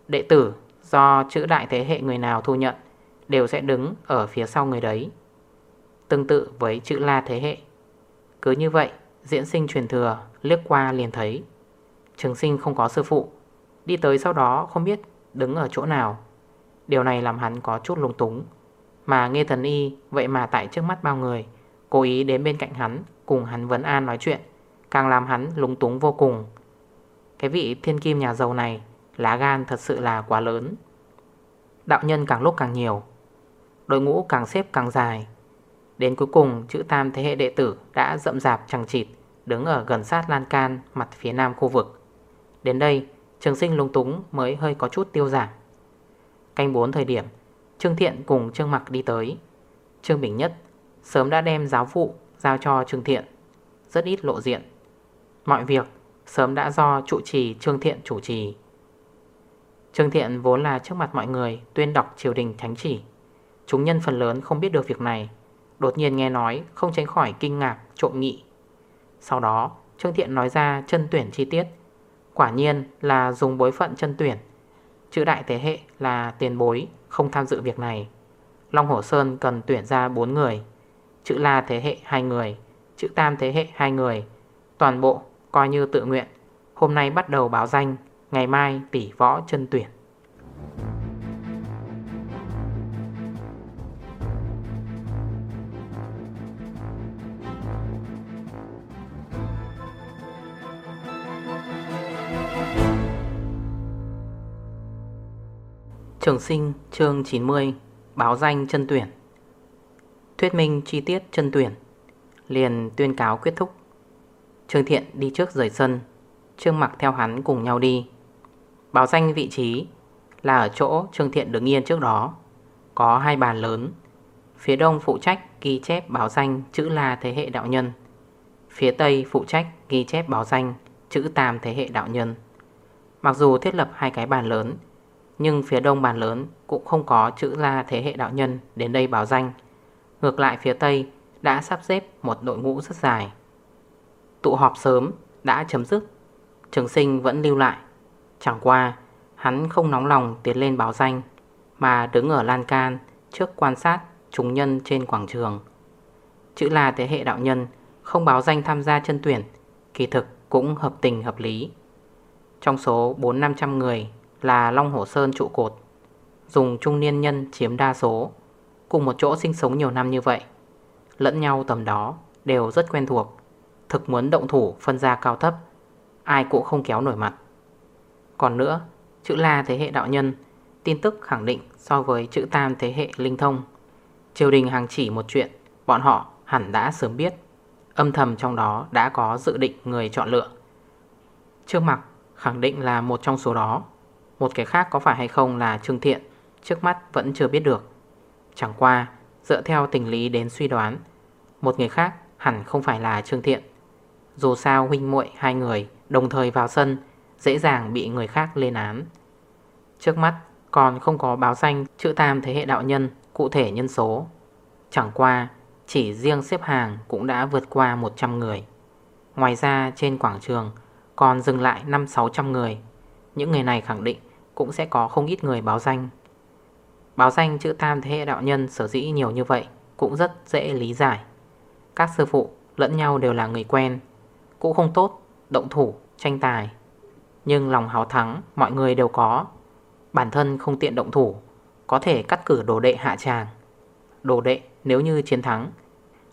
Đệ tử do chữ đại thế hệ người nào thu nhận, Đều sẽ đứng ở phía sau người đấy. Tương tự với chữ la thế hệ cứ như vậy, Diễn sinh truyền thừa, liếc qua liền thấy. Trường sinh không có sư phụ. Đi tới sau đó không biết đứng ở chỗ nào. Điều này làm hắn có chút lung túng. Mà nghe thần y, Vậy mà tại trước mắt bao người, Cố ý đến bên cạnh hắn, Cùng hắn vấn an nói chuyện, Càng làm hắn lung túng vô cùng. Cái vị thiên kim nhà giàu này, Lá gan thật sự là quá lớn. Đạo nhân càng lúc càng nhiều, Đội ngũ càng xếp càng dài Đến cuối cùng, chữ tam thế hệ đệ tử đã rậm rạp chẳng chịt, Đứng ở gần sát lan can mặt phía nam khu vực. Đến đây, trường sinh lung túng mới hơi có chút tiêu giảm. Canh 4 thời điểm, Trương Thiện cùng Trương Mặc đi tới. Trương Bình Nhất sớm đã đem giáo vụ giao cho Trương Thiện, Rất ít lộ diện. Mọi việc sớm đã do trụ trì Trương Thiện chủ trì. Trương Thiện vốn là trước mặt mọi người tuyên đọc triều đình thánh chỉ. Chúng nhân phần lớn không biết được việc này. Đột nhiên nghe nói, không tránh khỏi kinh ngạc, trộm nghị Sau đó, Trương Thiện nói ra chân tuyển chi tiết. Quả nhiên là dùng bối phận chân tuyển. Chữ đại thế hệ là tiền bối, Không tham dự việc này. Long Hổ Sơn cần tuyển ra 4 người. Chữ La thế hệ 2 người, Chữ Tam thế hệ 2 người. Toàn bộ coi như tự nguyện. Hôm nay bắt đầu báo danh, Ngày mai tỷ võ chân tuyển. Trường sinh, chương 90 Báo danh chân tuyển. Thuyết minh chi tiết chân tuyển. Liền tuyên cáo kết thúc. Trương Thiện đi trước rời sân. Trương mặc theo hắn cùng nhau đi. Báo danh vị trí Là ở chỗ Trương Thiện đứng yên trước đó. Có hai bàn lớn. Phía đông phụ trách ghi chép báo danh chữ là thế hệ đạo nhân. Phía tây phụ trách ghi chép báo danh chữ tam thế hệ đạo nhân. Mặc dù thiết lập hai cái bàn lớn nhưng phía đông bàn lớn cũng không có chữ la thế hệ đạo nhân đến đây báo danh. Ngược lại phía tây đã sắp xếp một đội ngũ rất dài. Tụ họp sớm đã chấm dứt. Trường sinh vẫn lưu lại. Chẳng qua, hắn không nóng lòng tiến lên báo danh, Mà đứng ở lan can trước quan sát chúng nhân trên quảng trường. Chữ là thế hệ đạo nhân không báo danh tham gia chân tuyển, Kỳ thực cũng hợp tình hợp lý. Trong số 4-500 người là Long Hổ Sơn trụ cột, Dùng trung niên nhân chiếm đa số, Cùng một chỗ sinh sống nhiều năm như vậy. Lẫn nhau tầm đó đều rất quen thuộc, Thực muốn động thủ phân ra cao thấp, Ai cũng không kéo nổi mặt. Còn nữa, Chữ La thế hệ đạo nhân, Tin tức khẳng định so với chữ Tam thế hệ linh thông. Triều đình hàng chỉ một chuyện, Bọn họ hẳn đã sớm biết, Âm thầm trong đó đã có dự định người chọn lựa. Trương Mặc khẳng định là một trong số đó. Một cái khác có phải hay không là Trương Thiện, Trước mắt vẫn chưa biết được. Chẳng qua, dựa theo tình lý đến suy đoán, Một người khác hẳn không phải là Trương Thiện. Dù sao huynh muội hai người đồng thời vào sân, Dễ dàng bị người khác lên án. Trước mắt còn không có báo danh chữ tam thế hệ đạo nhân, Cụ thể nhân số. Chẳng qua, chỉ riêng xếp hàng cũng đã vượt qua 100 người. Ngoài ra trên quảng trường còn dừng lại 5-600 người. Những người này khẳng định cũng sẽ có không ít người báo danh. Báo danh chữ tam thế hệ đạo nhân sở dĩ nhiều như vậy Cũng rất dễ lý giải. Các sư phụ lẫn nhau đều là người quen Cũng không tốt, động thủ, tranh tài. Nhưng lòng hào thắng mọi người đều có. Bản thân không tiện động thủ Có thể cắt cử đồ đệ hạ tràng. Đồ đệ nếu như chiến thắng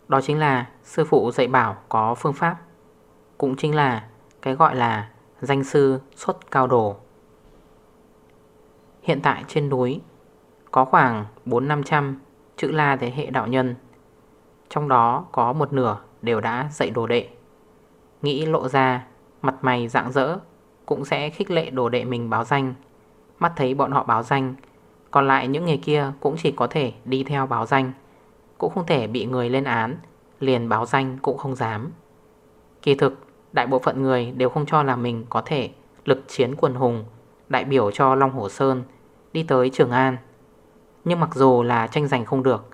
Đó chính là sư phụ dạy bảo có phương pháp. Cũng chính là cái gọi là danh sư xuất cao đồ. Hiện tại trên núi có khoảng 4-500 chữ la thế hệ đạo nhân. Trong đó có một nửa đều đã dạy đồ đệ. Nghĩ lộ ra, mặt mày dạng dỡ Cũng sẽ khích lệ đồ đệ mình báo danh. Mắt thấy bọn họ báo danh, Còn lại những người kia cũng chỉ có thể đi theo báo danh. Cũng không thể bị người lên án, Liền báo danh cũng không dám. Kỳ thực, Đại bộ phận người đều không cho là mình có thể Lực chiến quần hùng Đại biểu cho Long Hồ Sơn Đi tới Trường An. Nhưng mặc dù là tranh giành không được,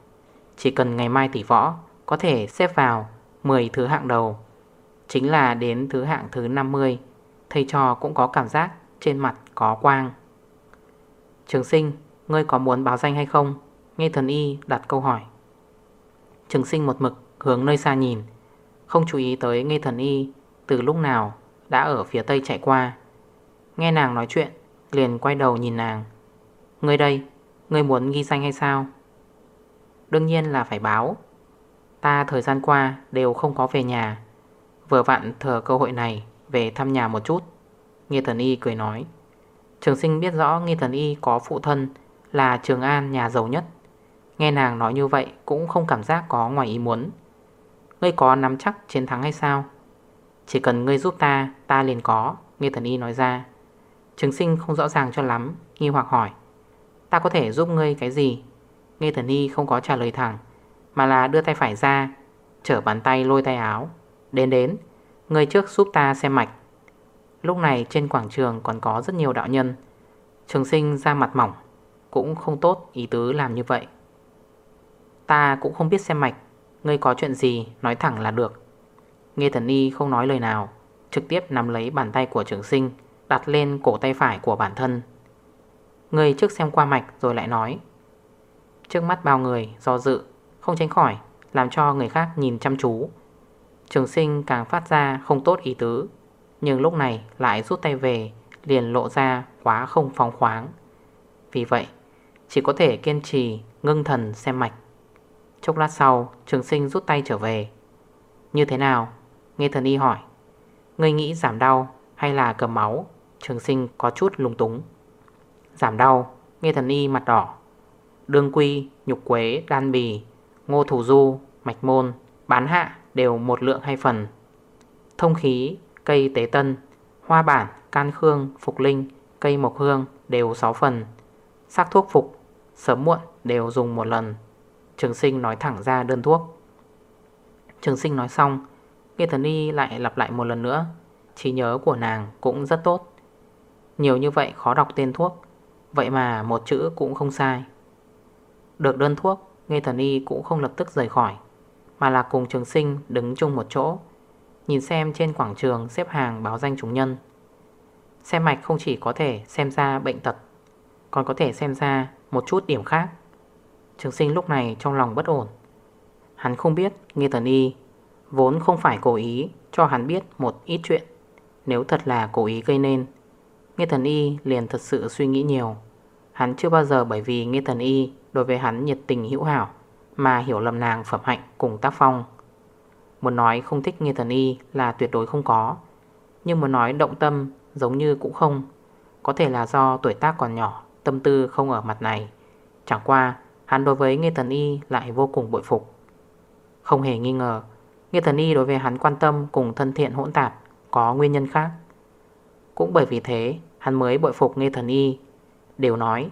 Chỉ cần ngày mai tỷ võ Có thể xếp vào 10 thứ hạng đầu, Chính là đến thứ hạng thứ 50 Thầy trò cũng có cảm giác Trên mặt có quang. Trường sinh, Ngươi có muốn báo danh hay không? Nghe thần y đặt câu hỏi. Trường sinh một mực hướng nơi xa nhìn, Không chú ý tới nghe thần y Từ lúc nào đã ở phía tây chạy qua. Nghe nàng nói chuyện Liền quay đầu nhìn nàng Ngươi đây Ngươi muốn ghi danh hay sao Đương nhiên là phải báo Ta thời gian qua đều không có về nhà Vừa vặn thừa cơ hội này Về thăm nhà một chút Nghe thần y cười nói Trường sinh biết rõ Nghi Thần Y có phụ thân là Trường An nhà giàu nhất. Nghe nàng nói như vậy cũng không cảm giác có ngoài ý muốn. Ngươi có nắm chắc chiến thắng hay sao? Chỉ cần ngươi giúp ta, ta liền có, Nghi Thần Y nói ra. Trường sinh không rõ ràng cho lắm, nghi hoặc hỏi. Ta có thể giúp ngươi cái gì? Nghe Thần Y không có trả lời thẳng, mà là đưa tay phải ra, trở bàn tay lôi tay áo. Đến đến, ngươi trước giúp ta xem mạch. Lúc này trên quảng trường còn có rất nhiều đạo nhân Trường sinh ra mặt mỏng Cũng không tốt ý tứ làm như vậy Ta cũng không biết xem mạch Ngươi có chuyện gì nói thẳng là được Nghe thần y không nói lời nào Trực tiếp nắm lấy bàn tay của trường sinh Đặt lên cổ tay phải của bản thân. Ngươi trước xem qua mạch rồi lại nói, Trước mắt bao người, do dự, Không tránh khỏi, Làm cho người khác nhìn chăm chú. Trường sinh càng phát ra không tốt ý tứ, nhưng lúc này lại rút tay về, Liền lộ ra quá không phóng khoáng. Vì vậy, Chỉ có thể kiên trì ngưng thần xem mạch. Chốc lát sau, Trường sinh rút tay trở về. Như thế nào? Nghe thần y hỏi. Ngươi nghĩ giảm đau hay là cầm máu? Trường sinh có chút lung túng. Giảm đau Nghe thần y mặt đỏ. Đương quy, nhục quế, đan bì Ngô thủ du, mạch môn Bán hạ đều một lượng hai phần. Thông khí, cây tế tân Hoa bản, can khương, phục linh Cây mộc hương đều 6 phần. Sắc thuốc phục, sớm muộn đều dùng một lần. Trường sinh nói thẳng ra đơn thuốc. Trường sinh nói xong Nghe thần y lại lặp lại một lần nữa. Trí nhớ của nàng cũng rất tốt. Nhiều như vậy khó đọc tên thuốc. Vậy mà một chữ cũng không sai. Được đơn thuốc Nghe thần y cũng không lập tức rời khỏi, Mà là cùng trường sinh đứng chung một chỗ, Nhìn xem trên quảng trường xếp hàng báo danh chúng nhân. Xem mạch không chỉ có thể xem ra bệnh tật, Còn có thể xem ra một chút điểm khác. Trường sinh lúc này trong lòng bất ổn. Hắn không biết Nghe thần y Vốn không phải cố ý cho hắn biết một ít chuyện. Nếu thật là cố ý gây nên Nghe thần y liền thật sự suy nghĩ nhiều. Hắn chưa bao giờ bởi vì Nghe thần y Đối với hắn nhiệt tình hữu hảo Mà hiểu lầm nàng phẩm hạnh cùng tác phong. Muốn nói không thích Nghe thần y Là tuyệt đối không có. Nhưng muốn nói động tâm giống như cũng không. Có thể là do tuổi tác còn nhỏ, Tâm tư không ở mặt này. Chẳng qua, hắn đối với Nghe thần y Lại vô cùng bội phục. Không hề nghi ngờ, Nghe thần y đối với hắn quan tâm cùng thân thiện hỗn tạp Có nguyên nhân khác. Cũng bởi vì thế Hắn mới bội phục nghe thần y. Đều nói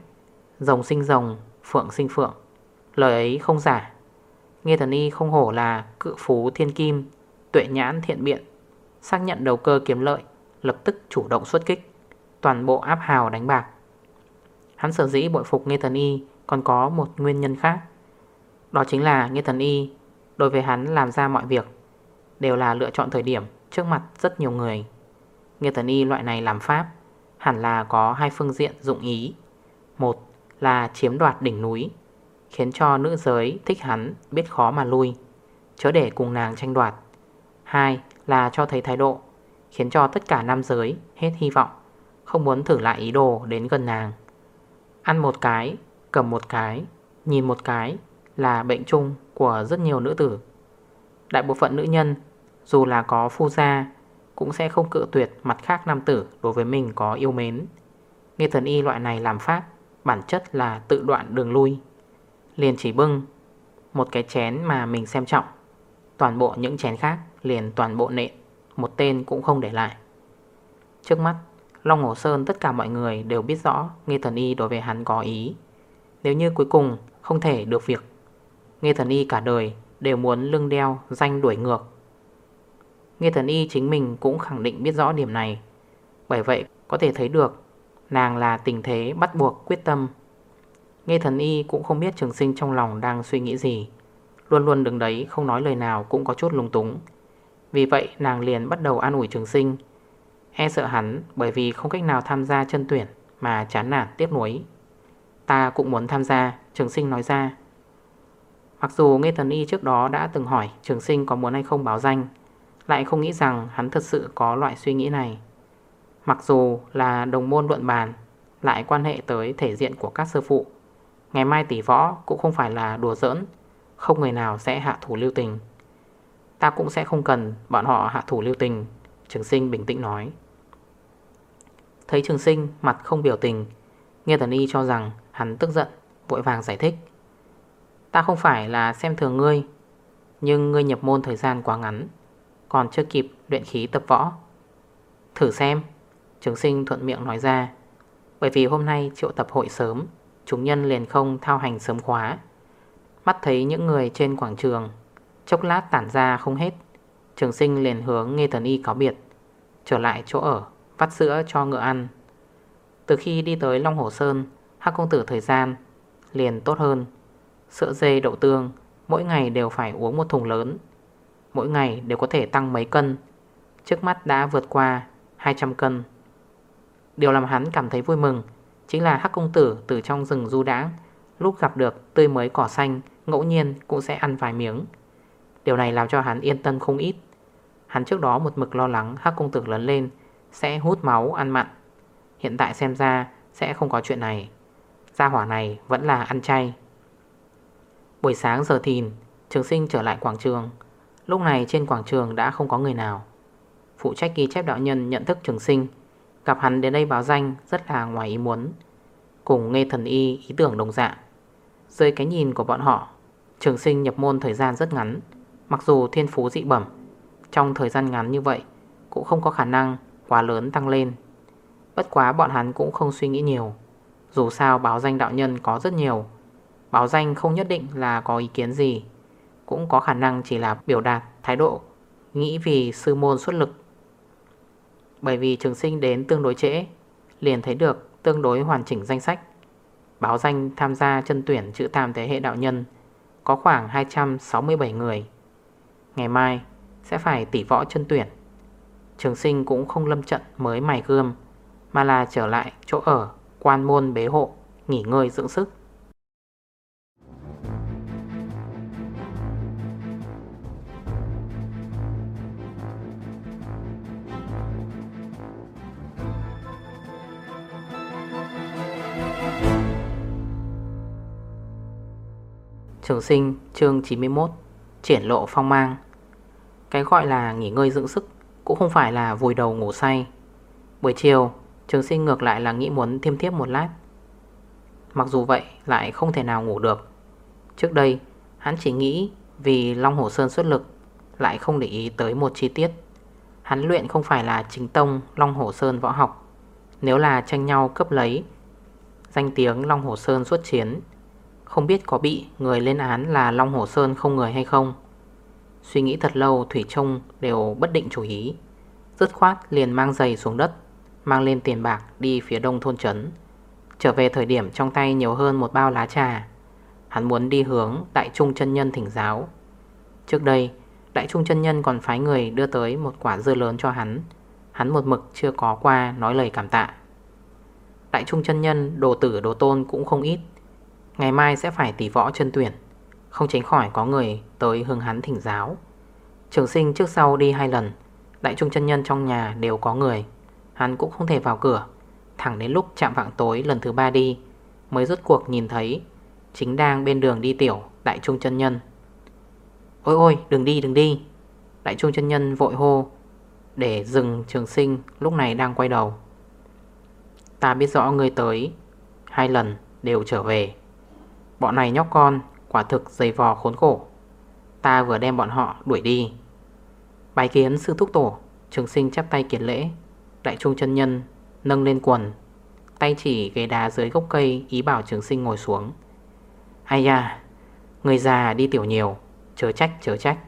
Rồng sinh rồng, phượng sinh phượng. Lời ấy không giả. Nghe thần y không hổ là cự phú thiên kim Tuệ nhãn thiện biện Xác nhận đầu cơ kiếm lợi Lập tức chủ động xuất kích Toàn bộ áp hào đánh bạc. Hắn sở dĩ bội phục Nghe Thần Y Còn có một nguyên nhân khác. Đó chính là Nghe Thần Y Đối với hắn làm ra mọi việc Đều là lựa chọn thời điểm Trước mặt rất nhiều người. Nghe thần y loại này làm pháp, Hẳn là có hai phương diện dụng ý. Một là chiếm đoạt đỉnh núi, Khiến cho nữ giới thích hắn, Biết khó mà lui, Chớ để cùng nàng tranh đoạt. Hai là cho thấy thái độ, Khiến cho tất cả nam giới hết hy vọng, Không muốn thử lại ý đồ đến gần nàng. Ăn một cái, Cầm một cái, Nhìn một cái Là bệnh chung của rất nhiều nữ tử. Đại bộ phận nữ nhân, Dù là có phu gia cũng sẽ không cự tuyệt mặt khác nam tử Đối với mình có yêu mến. Nghe thần y loại này làm pháp, Bản chất là tự đoạn đường lui. Liền chỉ bưng Một cái chén mà mình xem trọng. Toàn bộ những chén khác liền toàn bộ nện, Một tên cũng không để lại. Trước mắt, Long Hồ Sơn tất cả mọi người đều biết rõ Nghe thần y đối với hắn có ý. Nếu như cuối cùng không thể được việc, Nghe thần y cả đời đều muốn lưng đeo, danh đuổi ngược Nghe thần y chính mình cũng khẳng định biết rõ điểm này. Bởi vậy, có thể thấy được, Nàng là tình thế bắt buộc quyết tâm. Nghe thần y cũng không biết trường sinh trong lòng đang suy nghĩ gì. Luôn luôn đứng đấy, không nói lời nào cũng có chút lung túng. Vì vậy, nàng liền bắt đầu an ủi trường sinh. E sợ hắn, bởi vì không cách nào tham gia chân tuyển Mà chán nản tiếc nuối. Ta cũng muốn tham gia, Trường sinh nói ra. Mặc dù Nghe Thần Y trước đó đã từng hỏi trường sinh có muốn hay không báo danh lại không nghĩ rằng hắn thật sự có loại suy nghĩ này. Mặc dù là đồng môn luận bàn, Lại quan hệ tới thể diện của các sư phụ, Ngày mai tỷ võ cũng không phải là đùa giỡn, Không người nào sẽ hạ thủ lưu tình. Ta cũng sẽ không cần bọn họ hạ thủ lưu tình, Trường sinh bình tĩnh nói. Thấy trường sinh mặt không biểu tình Nghe Thần Y cho rằng hắn tức giận, Vội vàng giải thích. Ta không phải là xem thường ngươi, Nhưng ngươi nhập môn thời gian quá ngắn còn chưa kịp luyện khí tập võ. Thử xem, Trường sinh thuận miệng nói ra, Bởi vì hôm nay triệu tập hội sớm, Chúng nhân liền không thao hành sớm khóa Mắt thấy những người trên quảng trường, Chốc lát tản ra không hết, Trường sinh liền hướng Nghe Thần Y cáo biệt, Trở lại chỗ ở, Vắt sữa cho ngựa ăn. Từ khi đi tới Long Hồ Sơn, Hắc công tử thời gian liền tốt hơn. Sữa dê đậu tương, Mỗi ngày đều phải uống một thùng lớn. Mỗi ngày đều có thể tăng mấy cân. Trước mắt đã vượt qua 200 cân. Điều làm hắn cảm thấy vui mừng Chính là hắc công tử từ trong rừng du đãng, Lúc gặp được tươi mới cỏ xanh, Ngẫu nhiên cũng sẽ ăn vài miếng. Điều này làm cho hắn yên tâm không ít. Hắn trước đó một mực lo lắng hắc công tử lớn lên Sẽ hút máu ăn mặn. Hiện tại xem ra sẽ không có chuyện này. Gia hỏa này vẫn là ăn chay. Buổi sáng giờ thìn, Trường sinh trở lại quảng trường. Lúc này trên quảng trường đã không có người nào. Phụ trách ghi chép đạo nhân nhận thức trường sinh, Gặp hắn đến đây báo danh rất là ngoài ý muốn. Cùng nghe thần y ý tưởng đồng dạng, Dưới cái nhìn của bọn họ, Trường sinh nhập môn thời gian rất ngắn, Mặc dù thiên phú dị bẩm, Trong thời gian ngắn như vậy Cũng không có khả năng quá lớn tăng lên. Bất quá bọn hắn cũng không suy nghĩ nhiều, Dù sao báo danh đạo nhân có rất nhiều, Báo danh không nhất định là có ý kiến gì. Cũng có khả năng chỉ là biểu đạt thái độ, Nghĩ vì sư môn xuất lực. Bởi vì trường sinh đến tương đối trễ, Liền thấy được tương đối hoàn chỉnh danh sách. Báo danh tham gia chân tuyển chữ tam thế hệ đạo nhân Có khoảng 267 người. Ngày mai sẽ phải tỉ võ chân tuyển. Trường sinh cũng không lâm trận mới mài gươm, Mà là trở lại chỗ ở, Quan môn bế hộ, Nghỉ ngơi dưỡng sức. Trường sinh, chương 91 Triển lộ phong mang. Cái gọi là nghỉ ngơi dưỡng sức Cũng không phải là vùi đầu ngủ say. Buổi chiều, Trường sinh ngược lại là nghĩ muốn thêm tiếp một lát. Mặc dù vậy, lại không thể nào ngủ được. Trước đây, hắn chỉ nghĩ Vì Long hồ Sơn xuất lực, Lại không để ý tới một chi tiết. Hắn luyện không phải là chính tông Long hồ Sơn võ học. Nếu là tranh nhau cấp lấy Danh tiếng Long hồ Sơn xuất chiến không biết có bị người lên án là Long Hồ Sơn không người hay không. Suy nghĩ thật lâu, Thủy Trung đều bất định chủ ý. Dứt khoát liền mang giày xuống đất, Mang lên tiền bạc đi phía đông thôn trấn. Trở về thời điểm trong tay nhiều hơn một bao lá trà. Hắn muốn đi hướng Đại Trung chân Nhân thỉnh giáo. Trước đây, Đại Trung chân Nhân còn phái người đưa tới một quả dưa lớn cho hắn. Hắn một mực chưa có qua nói lời cảm tạ. Đại Trung chân Nhân đồ tử đồ tôn cũng không ít. Ngày mai sẽ phải tỷ võ chân tuyển. Không tránh khỏi có người tới hướng hắn thỉnh giáo. Trường sinh trước sau đi hai lần. Đại trung chân nhân trong nhà đều có người. Hắn cũng không thể vào cửa. Thẳng đến lúc chạm vạng tối lần thứ ba đi, Mới rốt cuộc nhìn thấy Chính đang bên đường đi tiểu Đại trung chân nhân. Ôi ôi, đừng đi đừng đi. Đại trung chân nhân vội hô Để dừng trường sinh lúc này đang quay đầu. Ta biết rõ người tới, Hai lần đều trở về. Bọn này nhóc con, quả thực dày vò khốn khổ. Ta vừa đem bọn họ đuổi đi. Bài kiến sư thúc tổ, Trường sinh chắp tay kiến lễ. Đại trung chân nhân, nâng lên quần. Tay chỉ ghế đá dưới gốc cây, Ý bảo trường sinh ngồi xuống. Ai da, Người già đi tiểu nhiều, Chớ trách chớ trách.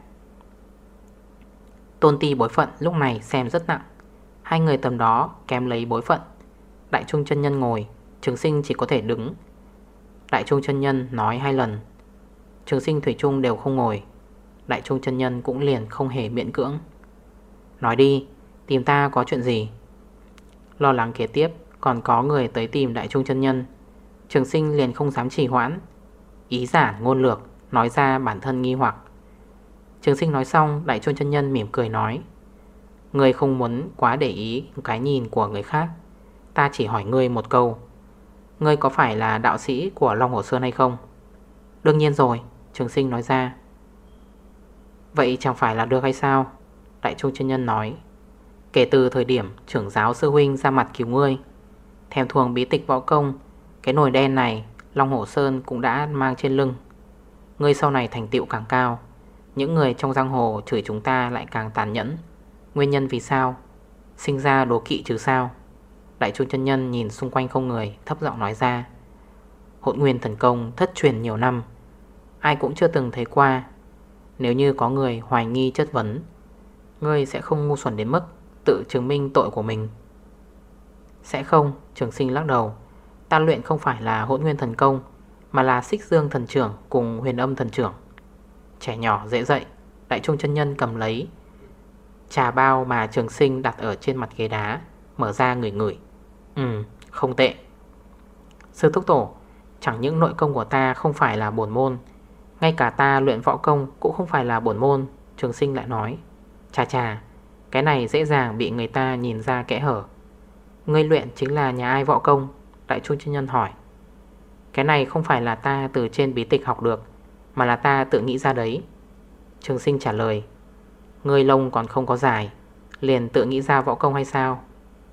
Tôn ti bối phận lúc này xem rất nặng. Hai người tầm đó kém lấy bối phận. Đại trung chân nhân ngồi, Trường sinh chỉ có thể đứng. Đại Trung chân Nhân nói hai lần. Trường sinh Thủy Trung đều không ngồi. Đại Trung chân Nhân cũng liền không hề miễn cưỡng. Nói đi, Tìm ta có chuyện gì? Lo lắng kế tiếp, Còn có người tới tìm Đại Trung chân Nhân. Trường sinh liền không dám trì hoãn. Ý giản ngôn lược, Nói ra bản thân nghi hoặc. Trường sinh nói xong, Đại Trung chân Nhân mỉm cười nói Người không muốn quá để ý Cái nhìn của người khác. Ta chỉ hỏi ngươi một câu. Ngươi có phải là đạo sĩ của Long Hồ Sơn hay không? Đương nhiên rồi, Trường sinh nói ra. Vậy chẳng phải là được hay sao? Đại Trung chân Nhân nói. Kể từ thời điểm trưởng giáo sư huynh ra mặt cứu ngươi, thèm thuồng bí tịch võ công, Cái nồi đen này Long Hổ Sơn cũng đã mang trên lưng. Ngươi sau này thành tựu càng cao, Những người trong giang hồ chửi chúng ta lại càng tàn nhẫn. Nguyên nhân vì sao? Sinh ra đố kỵ chứ sao? Đại trung chân nhân nhìn xung quanh không người, Thấp giọng nói ra. Hộn nguyên thần công thất truyền nhiều năm, Ai cũng chưa từng thấy qua. Nếu như có người hoài nghi chất vấn, Ngươi sẽ không ngu xuẩn đến mức Tự chứng minh tội của mình. Sẽ không, Trường sinh lắc đầu. Ta luyện không phải là hỗn nguyên thần công, Mà là xích dương thần trưởng cùng huyền âm thần trưởng. Trẻ nhỏ, dễ dậy Đại trung chân nhân cầm lấy. Trà bao mà trường sinh đặt ở trên mặt ghế đá, Mở ra người ngửi. Ừ không tệ. Sư thúc tổ, Chẳng những nội công của ta không phải là bổn môn, Ngay cả ta luyện võ công Cũng không phải là bổn môn, Trường sinh lại nói. Chà chà, Cái này dễ dàng bị người ta nhìn ra kẽ hở. Ngươi luyện chính là nhà ai võ công? Đại trung chân nhân hỏi. Cái này không phải là ta từ trên bí tịch học được, Mà là ta tự nghĩ ra đấy. Trường sinh trả lời. Ngươi lông còn không có dài, Liền tự nghĩ ra võ công hay sao?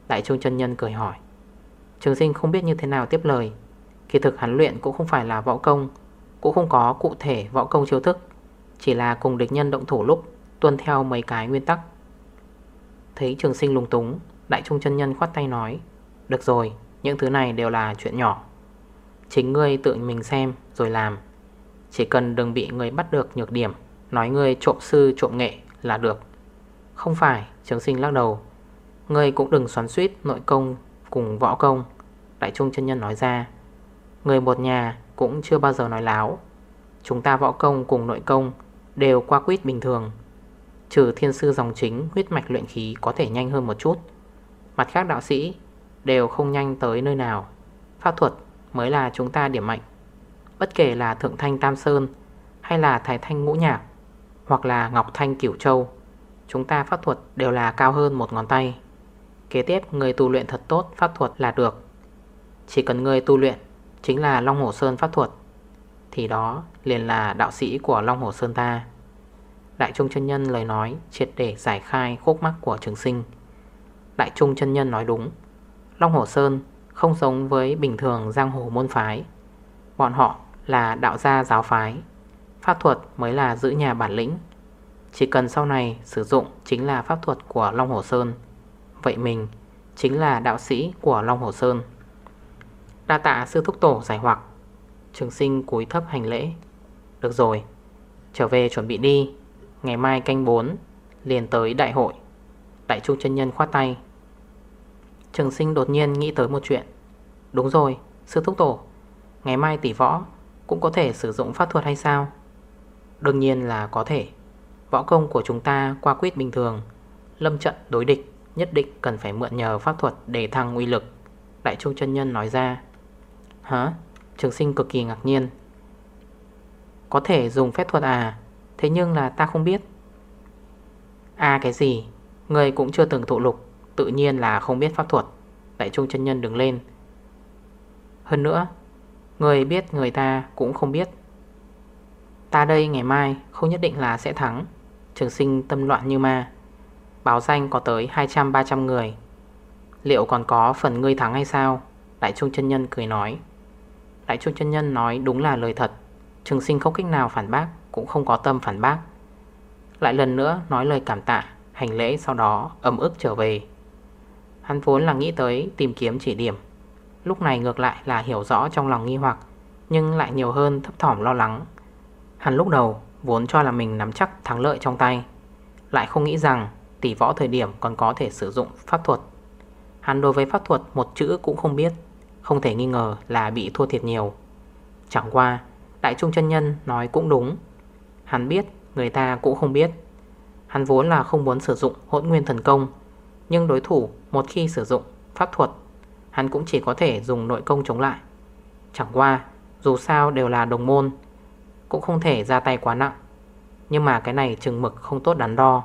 Đại trung chân nhân cười hỏi. Trường sinh không biết như thế nào tiếp lời. Kỳ thực hắn luyện cũng không phải là võ công Cũng không có cụ thể võ công chiêu thức Chỉ là cùng địch nhân động thủ lúc Tuân theo mấy cái nguyên tắc. Thấy trường sinh lùng túng Đại trung chân nhân khoát tay nói Được rồi, những thứ này đều là chuyện nhỏ. Chính ngươi tự mình xem rồi làm. Chỉ cần đừng bị người bắt được nhược điểm Nói ngươi trộm sư trộm nghệ là được. Không phải Trường sinh lắc đầu Ngươi cũng đừng xoắn suýt nội công cùng võ công. Đại trung chân nhân nói ra. Người một nhà cũng chưa bao giờ nói láo. Chúng ta võ công cùng nội công Đều qua quýt bình thường. Trừ thiên sư dòng chính Huyết mạch luyện khí có thể nhanh hơn một chút. Mặt khác đạo sĩ Đều không nhanh tới nơi nào. Pháp thuật mới là chúng ta điểm mạnh. Bất kể là Thượng Thanh Tam Sơn Hay là Thái Thanh Ngũ Nhạc Hoặc là Ngọc Thanh Cửu Châu, Chúng ta pháp thuật đều là cao hơn một ngón tay. Kế tiếp, người tu luyện thật tốt pháp thuật là được. Chỉ cần ngươi tu luyện, Chính là Long Hồ Sơn pháp thuật, Thì đó liền là đạo sĩ của Long Hồ Sơn ta. Đại Trung chân Nhân lời nói Triệt để giải khai khúc mắc của trường sinh. Đại Trung chân Nhân nói đúng, Long Hồ Sơn không giống với bình thường giang hồ môn phái. Bọn họ là đạo gia giáo phái, Pháp thuật mới là giữ nhà bản lĩnh. Chỉ cần sau này sử dụng chính là pháp thuật của Long Hồ Sơn, Vậy mình chính là đạo sĩ của Long Hồ Sơn. Đa tạ sư thúc tổ giải hoặc. Trường sinh cúi thấp hành lễ. Được rồi, Trở về chuẩn bị đi. Ngày mai canh 4 Liền tới đại hội. Đại trung chân nhân khoát tay. Trường sinh đột nhiên nghĩ tới một chuyện. Đúng rồi, Sư thúc tổ. Ngày mai tỷ võ Cũng có thể sử dụng pháp thuật hay sao? Đương nhiên là có thể. Võ công của chúng ta qua quyết bình thường. Lâm trận đối địch Nhất định cần phải mượn nhờ pháp thuật để thăng uy lực. Đại trung chân nhân nói ra. Hả? Trường sinh cực kỳ ngạc nhiên. Có thể dùng phép thuật à? Thế nhưng là ta không biết. À cái gì? Người cũng chưa từng thụ lục, Tự nhiên là không biết pháp thuật. Đại trung chân nhân đứng lên. Hơn nữa, Người biết người ta cũng không biết. Ta đây ngày mai không nhất định là sẽ thắng. Trường sinh tâm loạn như ma. Báo danh có tới 200-300 người. Liệu còn có phần ngươi thắng hay sao? Đại trung chân nhân cười nói. Đại trung chân nhân nói đúng là lời thật. Trường sinh không cách nào phản bác, Cũng không có tâm phản bác. Lại lần nữa nói lời cảm tạ, Hành lễ sau đó ấm ức trở về. Hắn vốn là nghĩ tới tìm kiếm chỉ điểm. Lúc này ngược lại là hiểu rõ trong lòng nghi hoặc, Nhưng lại nhiều hơn thấp thỏm lo lắng. Hắn lúc đầu vốn cho là mình nắm chắc thắng lợi trong tay, Lại không nghĩ rằng tỷ võ thời điểm còn có thể sử dụng pháp thuật. Hắn đối với pháp thuật một chữ cũng không biết. Không thể nghi ngờ là bị thua thiệt nhiều. Chẳng qua, Đại Trung chân Nhân nói cũng đúng. Hắn biết, người ta cũng không biết. Hắn vốn là không muốn sử dụng hỗn nguyên thần công, Nhưng đối thủ một khi sử dụng pháp thuật, Hắn cũng chỉ có thể dùng nội công chống lại. Chẳng qua, Dù sao đều là đồng môn, Cũng không thể ra tay quá nặng. Nhưng mà cái này chừng mực không tốt đắn đo,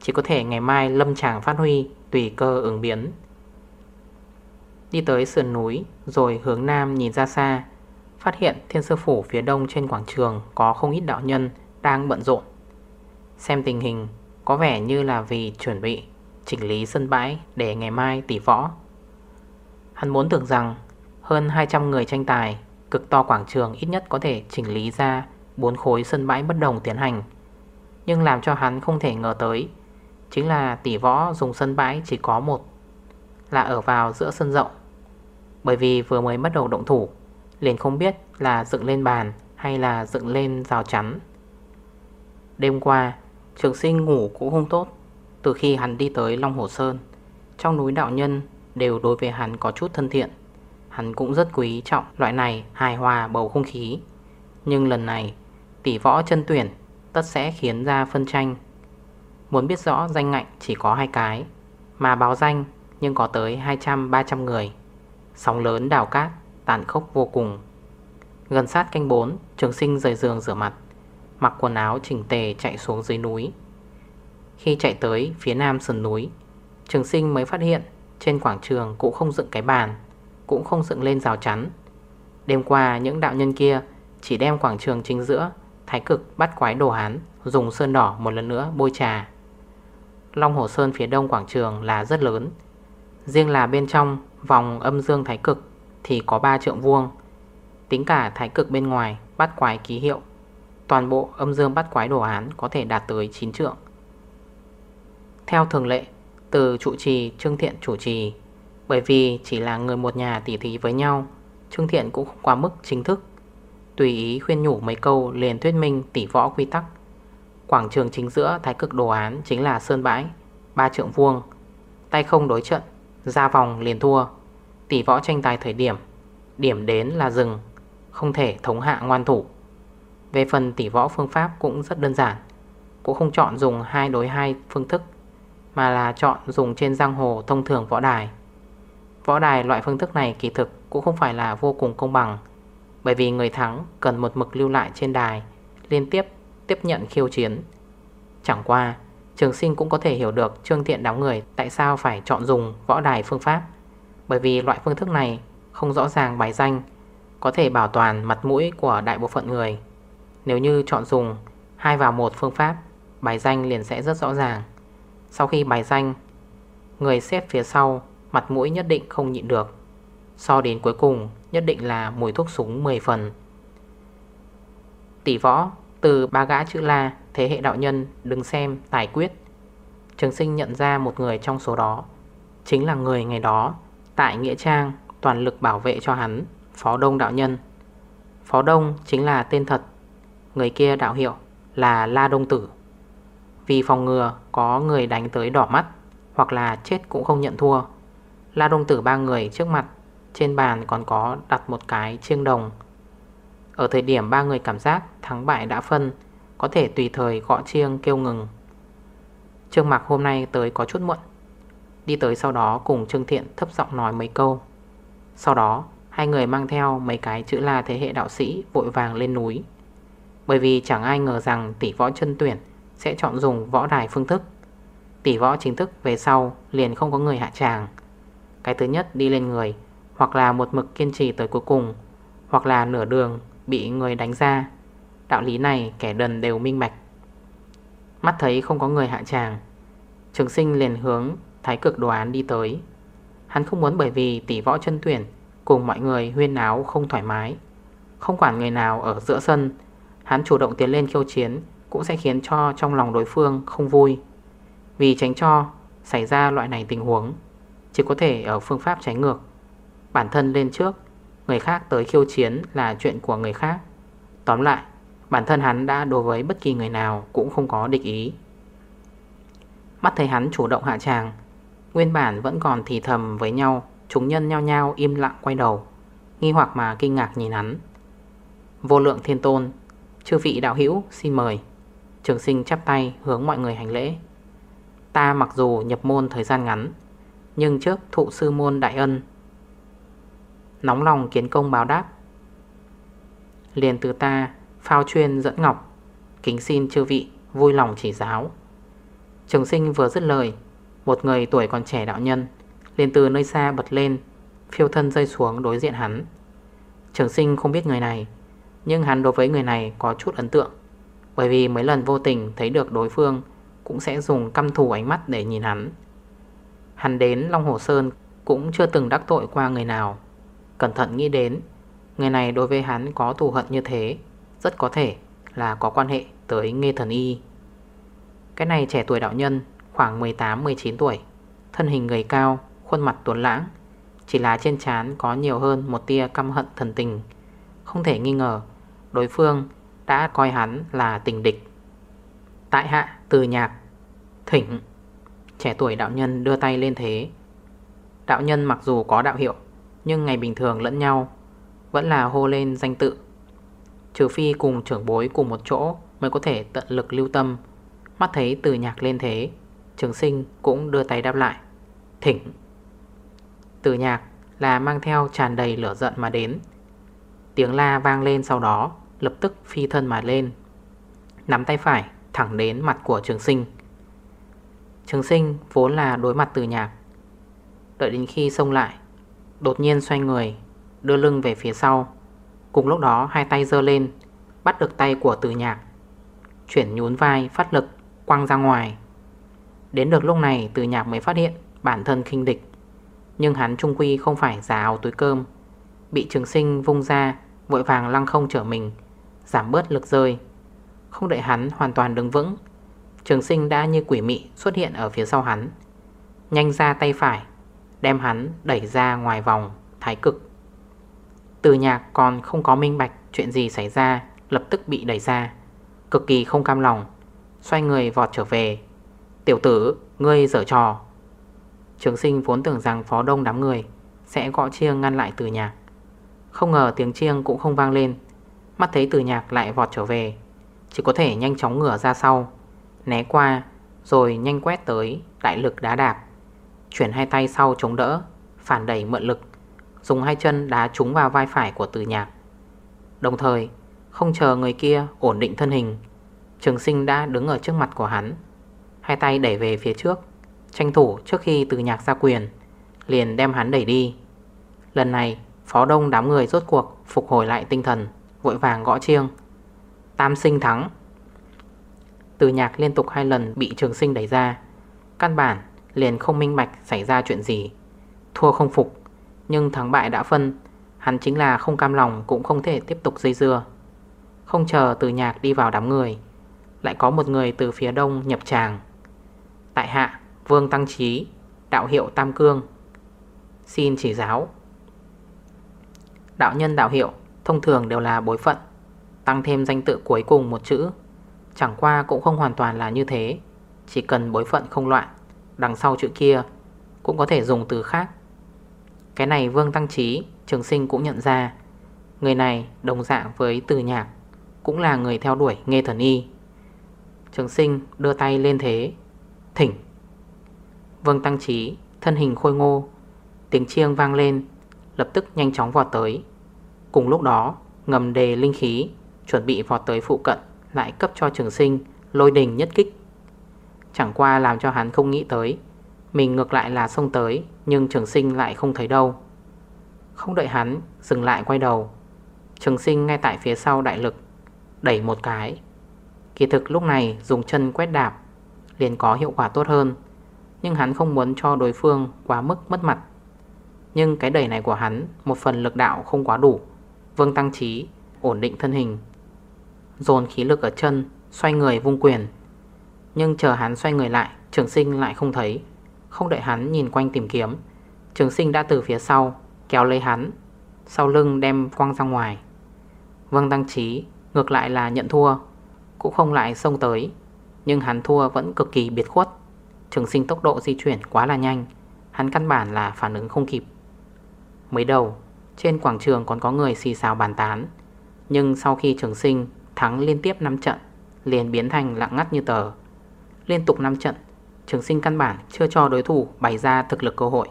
Chỉ có thể ngày mai lâm tràng phát huy Tùy cơ ứng biến. Đi tới sườn núi, Rồi hướng nam nhìn ra xa. Phát hiện thiên sư phủ phía đông trên quảng trường Có không ít đạo nhân đang bận rộn. Xem tình hình, Có vẻ như là vì chuẩn bị, Chỉnh lý sân bãi để ngày mai tỷ võ. Hắn muốn tưởng rằng Hơn 200 người tranh tài, Cực to quảng trường ít nhất có thể chỉnh lý ra bốn khối sân bãi bất đồng tiến hành. Nhưng làm cho hắn không thể ngờ tới, Chính là tỷ võ dùng sân bãi chỉ có một là ở vào giữa sân rộng. Bởi vì vừa mới bắt đầu động thủ, Liền không biết là dựng lên bàn Hay là dựng lên rào chắn. Đêm qua, Trường sinh ngủ cũng không tốt. Từ khi hắn đi tới Long Hồ Sơn, Trong núi đạo nhân Đều đối với hắn có chút thân thiện. Hắn cũng rất quý trọng loại này hài hòa bầu không khí. Nhưng lần này, Tỷ võ chân tuyển Tất sẽ khiến ra phân tranh. Muốn biết rõ danh ngạnh chỉ có hai cái, Mà báo danh nhưng có tới 200-300 người. Sóng lớn đào cát, Tàn khốc vô cùng. Gần sát canh 4 Trường sinh rời giường rửa mặt. Mặc quần áo chỉnh tề chạy xuống dưới núi. Khi chạy tới phía nam sườn núi, Trường sinh mới phát hiện Trên quảng trường cũng không dựng cái bàn, Cũng không dựng lên rào chắn. Đêm qua, những đạo nhân kia Chỉ đem quảng trường chính giữa, Thái cực bắt quái đồ hán Dùng sơn đỏ một lần nữa bôi trà. Long Hồ Sơn phía đông quảng trường là rất lớn Riêng là bên trong vòng âm dương thái cực Thì có 3 trượng vuông. Tính cả thái cực bên ngoài Bát quái ký hiệu, Toàn bộ âm dương bát quái đồ án Có thể đạt tới 9 trượng. Theo thường lệ, Từ trụ trì, Trương Thiện chủ trì, Bởi vì chỉ là người một nhà tỉ thí với nhau, Trương Thiện cũng không quá mức chính thức. Tùy ý khuyên nhủ mấy câu liền thuyết minh tỷ võ quy tắc. Quảng trường chính giữa thái cực đồ án chính là sơn bãi, Ba trượng vuông. Tay không đối trận ra vòng liền thua. Tỷ võ tranh tài thời điểm Điểm đến là rừng Không thể thống hạ ngoan thủ. Về phần tỷ võ phương pháp cũng rất đơn giản. Cũng không chọn dùng hai đối hai phương thức, Mà là chọn dùng trên giang hồ thông thường võ đài. Võ đài loại phương thức này kỳ thực cũng không phải là vô cùng công bằng, Bởi vì người thắng cần một mực lưu lại trên đài, Liên tiếp tiếp nhận khiêu chiến. Chẳng qua Trường sinh cũng có thể hiểu được Trương Thiện đám người tại sao phải chọn dùng võ đài phương pháp. Bởi vì loại phương thức này không rõ ràng bài danh, Có thể bảo toàn mặt mũi của đại bộ phận người. Nếu như chọn dùng hai vào một phương pháp, Bài danh liền sẽ rất rõ ràng. Sau khi bài danh, Người xếp phía sau, Mặt mũi nhất định không nhịn được. So đến cuối cùng, nhất định là mùi thuốc súng 10 phần. Tỷ võ từ ba gã chữ la Thế hệ đạo nhân đứng xem tài quyết. Trường sinh nhận ra một người trong số đó, Chính là người ngày đó, Tại Nghĩa Trang, toàn lực bảo vệ cho hắn, Phó Đông đạo nhân. Phó Đông chính là tên thật, Người kia đạo hiệu là La Đông Tử. Vì phòng ngừa có người đánh tới đỏ mắt Hoặc là chết cũng không nhận thua, La Đông Tử ba người trước mặt Trên bàn còn có đặt một cái chiêng đồng. Ở thời điểm ba người cảm giác thắng bại đã phân có thể tùy thời gõ chiêng kêu ngừng. Trương Mạc hôm nay tới có chút muộn. Đi tới sau đó cùng Trương Thiện thấp giọng nói mấy câu. Sau đó, hai người mang theo mấy cái chữ la thế hệ đạo sĩ vội vàng lên núi. Bởi vì chẳng ai ngờ rằng tỷ võ chân tuyển sẽ chọn dùng võ đài phương thức. Tỷ võ chính thức về sau liền không có người hạ tràng. Cái thứ nhất đi lên người, Hoặc là một mực kiên trì tới cuối cùng, Hoặc là nửa đường bị người đánh ra. Đạo lý này kẻ đần đều minh bạch. Mắt thấy không có người hạ tràng, Trường sinh liền hướng Thái cực đồ án đi tới. Hắn không muốn bởi vì tỷ võ chân tuyển Cùng mọi người huyên áo không thoải mái. Không quản người nào ở giữa sân, Hắn chủ động tiến lên khiêu chiến Cũng sẽ khiến cho trong lòng đối phương không vui. Vì tránh cho Xảy ra loại này tình huống, Chỉ có thể ở phương pháp trái ngược. Bản thân lên trước, Người khác tới khiêu chiến là chuyện của người khác. Tóm lại Bản thân hắn đã đối với bất kỳ người nào Cũng không có địch ý. Mắt thấy hắn chủ động hạ tràng, Nguyên bản vẫn còn thì thầm với nhau, Chúng nhân nhau nhau im lặng quay đầu, Nghi hoặc mà kinh ngạc nhìn hắn. Vô lượng thiên tôn, Chư vị đạo hữu xin mời. Trường sinh chắp tay hướng mọi người hành lễ. Ta mặc dù nhập môn thời gian ngắn, Nhưng trước thụ sư môn đại ân. Nóng lòng kiến công báo đáp. Liền từ ta Phao chuyên dẫn ngọc. Kính xin chư vị, vui lòng chỉ giáo. Trường sinh vừa dứt lời, Một người tuổi còn trẻ đạo nhân, liền từ nơi xa bật lên, Phiêu thân rơi xuống đối diện hắn. Trường sinh không biết người này, Nhưng hắn đối với người này có chút ấn tượng, Bởi vì mấy lần vô tình thấy được đối phương Cũng sẽ dùng căm thù ánh mắt để nhìn hắn. Hắn đến Long Hồ Sơn Cũng chưa từng đắc tội qua người nào. Cẩn thận nghĩ đến, Người này đối với hắn có thù hận như thế rất có thể là có quan hệ tới Nghê Thần Y. Cái này trẻ tuổi đạo nhân, Khoảng 18-19 tuổi, Thân hình người cao, Khuôn mặt tuấn lãng, Chỉ là trên trán có nhiều hơn một tia căm hận thần tình. Không thể nghi ngờ, Đối phương đã coi hắn là tình địch. Tại hạ từ nhạc, Thỉnh. Trẻ tuổi đạo nhân đưa tay lên thế. Đạo nhân mặc dù có đạo hiệu, Nhưng ngày bình thường lẫn nhau, Vẫn là hô lên danh tự. Trừ phi cùng trưởng bối cùng một chỗ Mới có thể tận lực lưu tâm. Mắt thấy từ nhạc lên thế, Trường sinh cũng đưa tay đáp lại. Thỉnh. Từ nhạc là mang theo tràn đầy lửa giận mà đến. Tiếng la vang lên sau đó, Lập tức phi thân mà lên. Nắm tay phải, thẳng đến mặt của trường sinh. Trường sinh vốn là đối mặt từ nhạc. Đợi đến khi xông lại, Đột nhiên xoay người, Đưa lưng về phía sau. Cùng lúc đó, hai tay dơ lên, Bắt được tay của từ nhạc. Chuyển nhún vai, phát lực, Quăng ra ngoài. Đến được lúc này, từ nhạc mới phát hiện Bản thân khinh địch. Nhưng hắn trung quy không phải giả áo túi cơm. Bị trường sinh vung ra, Vội vàng lăng không trở mình, Giảm bớt lực rơi. Không đợi hắn hoàn toàn đứng vững, Trường sinh đã như quỷ mị xuất hiện ở phía sau hắn. Nhanh ra tay phải, Đem hắn đẩy ra ngoài vòng, thái cực. Từ nhạc còn không có minh bạch Chuyện gì xảy ra Lập tức bị đẩy ra. Cực kỳ không cam lòng Xoay người vọt trở về. Tiểu tử, ngươi dở trò. Trường sinh vốn tưởng rằng phó đông đám người Sẽ gõ chiêng ngăn lại từ nhạc. Không ngờ tiếng chiêng cũng không vang lên. Mắt thấy từ nhạc lại vọt trở về Chỉ có thể nhanh chóng ngửa ra sau Né qua Rồi nhanh quét tới đại lực đá đạp. Chuyển hai tay sau chống đỡ Phản đẩy mượn lực. Dùng hai chân đá trúng vào vai phải của từ nhạc. Đồng thời, Không chờ người kia ổn định thân hình, Trường sinh đã đứng ở trước mặt của hắn, Hai tay đẩy về phía trước, Tranh thủ trước khi từ nhạc ra quyền, Liền đem hắn đẩy đi. Lần này, phó đông đám người rốt cuộc Phục hồi lại tinh thần, Vội vàng gõ chiêng. Tam sinh thắng. Từ nhạc liên tục hai lần bị trường sinh đẩy ra. Căn bản liền không minh bạch xảy ra chuyện gì. Thua không phục. Nhưng thắng bại đã phân. Hắn chính là không cam lòng cũng không thể tiếp tục dây dưa. Không chờ từ nhạc đi vào đám người, Lại có một người từ phía đông nhập tràng. Tại hạ, Vương Tăng Trí Đạo hiệu Tam Cương. Xin chỉ giáo. Đạo nhân đạo hiệu Thông thường đều là bối phận, Tăng thêm danh tự cuối cùng một chữ. Chẳng qua cũng không hoàn toàn là như thế. Chỉ cần bối phận không loạn, Đằng sau chữ kia Cũng có thể dùng từ khác. Cái này Vương Tăng Trí, Trường sinh cũng nhận ra. Người này đồng dạng với từ nhạc, Cũng là người theo đuổi nghe thần y. Trường sinh đưa tay lên thế, Thỉnh. Vương Tăng Trí, Thân hình khôi ngô, Tiếng chiêng vang lên, Lập tức nhanh chóng vọt tới. Cùng lúc đó, ngầm đề linh khí, Chuẩn bị vọt tới phụ cận, Lại cấp cho trường sinh lôi đình nhất kích. Chẳng qua làm cho hắn không nghĩ tới, Mình ngược lại là xông tới. Nhưng trường sinh lại không thấy đâu. Không đợi hắn, dừng lại quay đầu. Trường sinh ngay tại phía sau đại lực, Đẩy một cái. Kỳ thực lúc này dùng chân quét đạp liền có hiệu quả tốt hơn, Nhưng hắn không muốn cho đối phương quá mức mất mặt. Nhưng cái đẩy này của hắn, Một phần lực đạo không quá đủ, Vương Tăng Trí, ổn định thân hình, Dồn khí lực ở chân, Xoay người vung quyền. Nhưng chờ hắn xoay người lại, Trường sinh lại không thấy. Không đợi hắn nhìn quanh tìm kiếm. Trường sinh đã từ phía sau, Kéo lấy hắn, Sau lưng đem quăng ra ngoài. Vương Tăng Trí ngược lại là nhận thua, Cũng không lại xông tới, Nhưng hắn thua vẫn cực kỳ biệt khuất. Trường sinh tốc độ di chuyển quá là nhanh, Hắn căn bản là phản ứng không kịp. Mới đầu, Trên quảng trường còn có người xì xào bàn tán, Nhưng sau khi trường sinh thắng liên tiếp 5 trận, Liền biến thành lặng ngắt như tờ. Liên tục 5 trận Trường sinh căn bản chưa cho đối thủ bày ra thực lực cơ hội.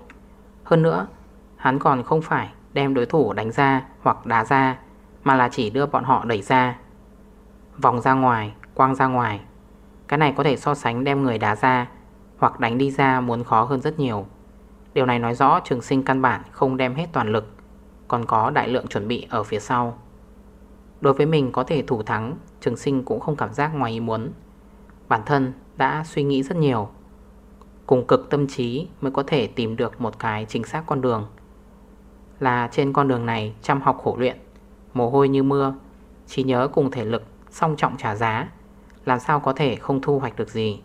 Hơn nữa Hắn còn không phải đem đối thủ đánh ra hoặc đá ra Mà là chỉ đưa bọn họ đẩy ra. Vòng ra ngoài, quang ra ngoài. Cái này có thể so sánh đem người đá ra Hoặc đánh đi ra muốn khó hơn rất nhiều. Điều này nói rõ trường sinh căn bản không đem hết toàn lực Còn có đại lượng chuẩn bị ở phía sau. Đối với mình có thể thủ thắng Trường sinh cũng không cảm giác ngoài ý muốn. Bản thân đã suy nghĩ rất nhiều Cùng cực tâm trí mới có thể tìm được một cái chính xác con đường. Là trên con đường này, chăm học khổ luyện, Mồ hôi như mưa Chỉ nhớ cùng thể lực, song trọng trả giá, Làm sao có thể không thu hoạch được gì?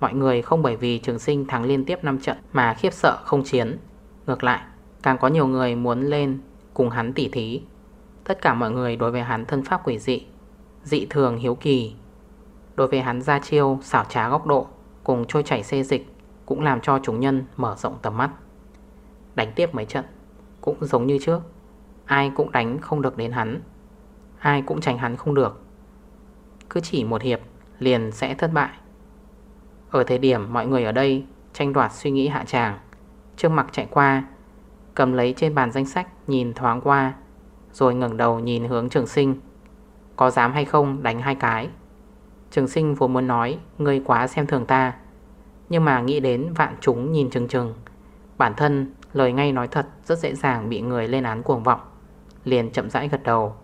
Mọi người không bởi vì trường sinh thắng liên tiếp 5 trận Mà khiếp sợ, không chiến. Ngược lại, càng có nhiều người muốn lên Cùng hắn tỉ thí. Tất cả mọi người đối với hắn thân pháp quỷ dị Dị thường hiếu kỳ. Đối với hắn ra chiêu, xảo trá góc độ Cùng trôi chảy xê dịch Cũng làm cho chúng nhân mở rộng tầm mắt. Đánh tiếp mấy trận, Cũng giống như trước, Ai cũng đánh không được đến hắn, Ai cũng tránh hắn không được. Cứ chỉ một hiệp, liền sẽ thất bại. Ở thời điểm mọi người ở đây Tranh đoạt suy nghĩ hạ tràng Trương mặt chạy qua, Cầm lấy trên bàn danh sách Nhìn thoáng qua, Rồi ngẩng đầu nhìn hướng trường sinh. Có dám hay không đánh hai cái? Trường sinh vốn muốn nói, Ngươi quá xem thường ta. Nhưng mà nghĩ đến vạn chúng nhìn chừng chừng, Bản thân lời ngay nói thật Rất dễ dàng bị người lên án cuồng vọng, Liền chậm rãi gật đầu.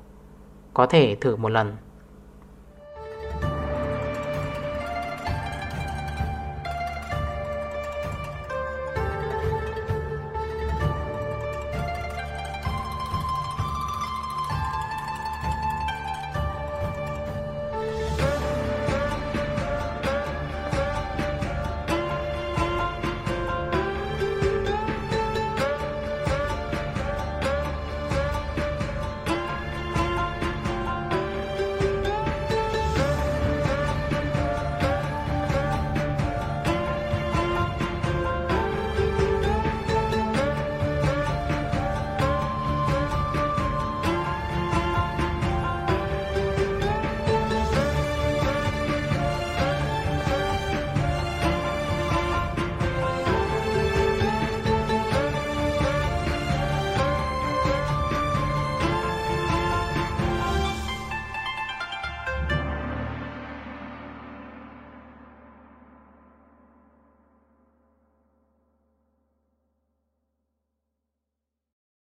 Có thể thử một lần.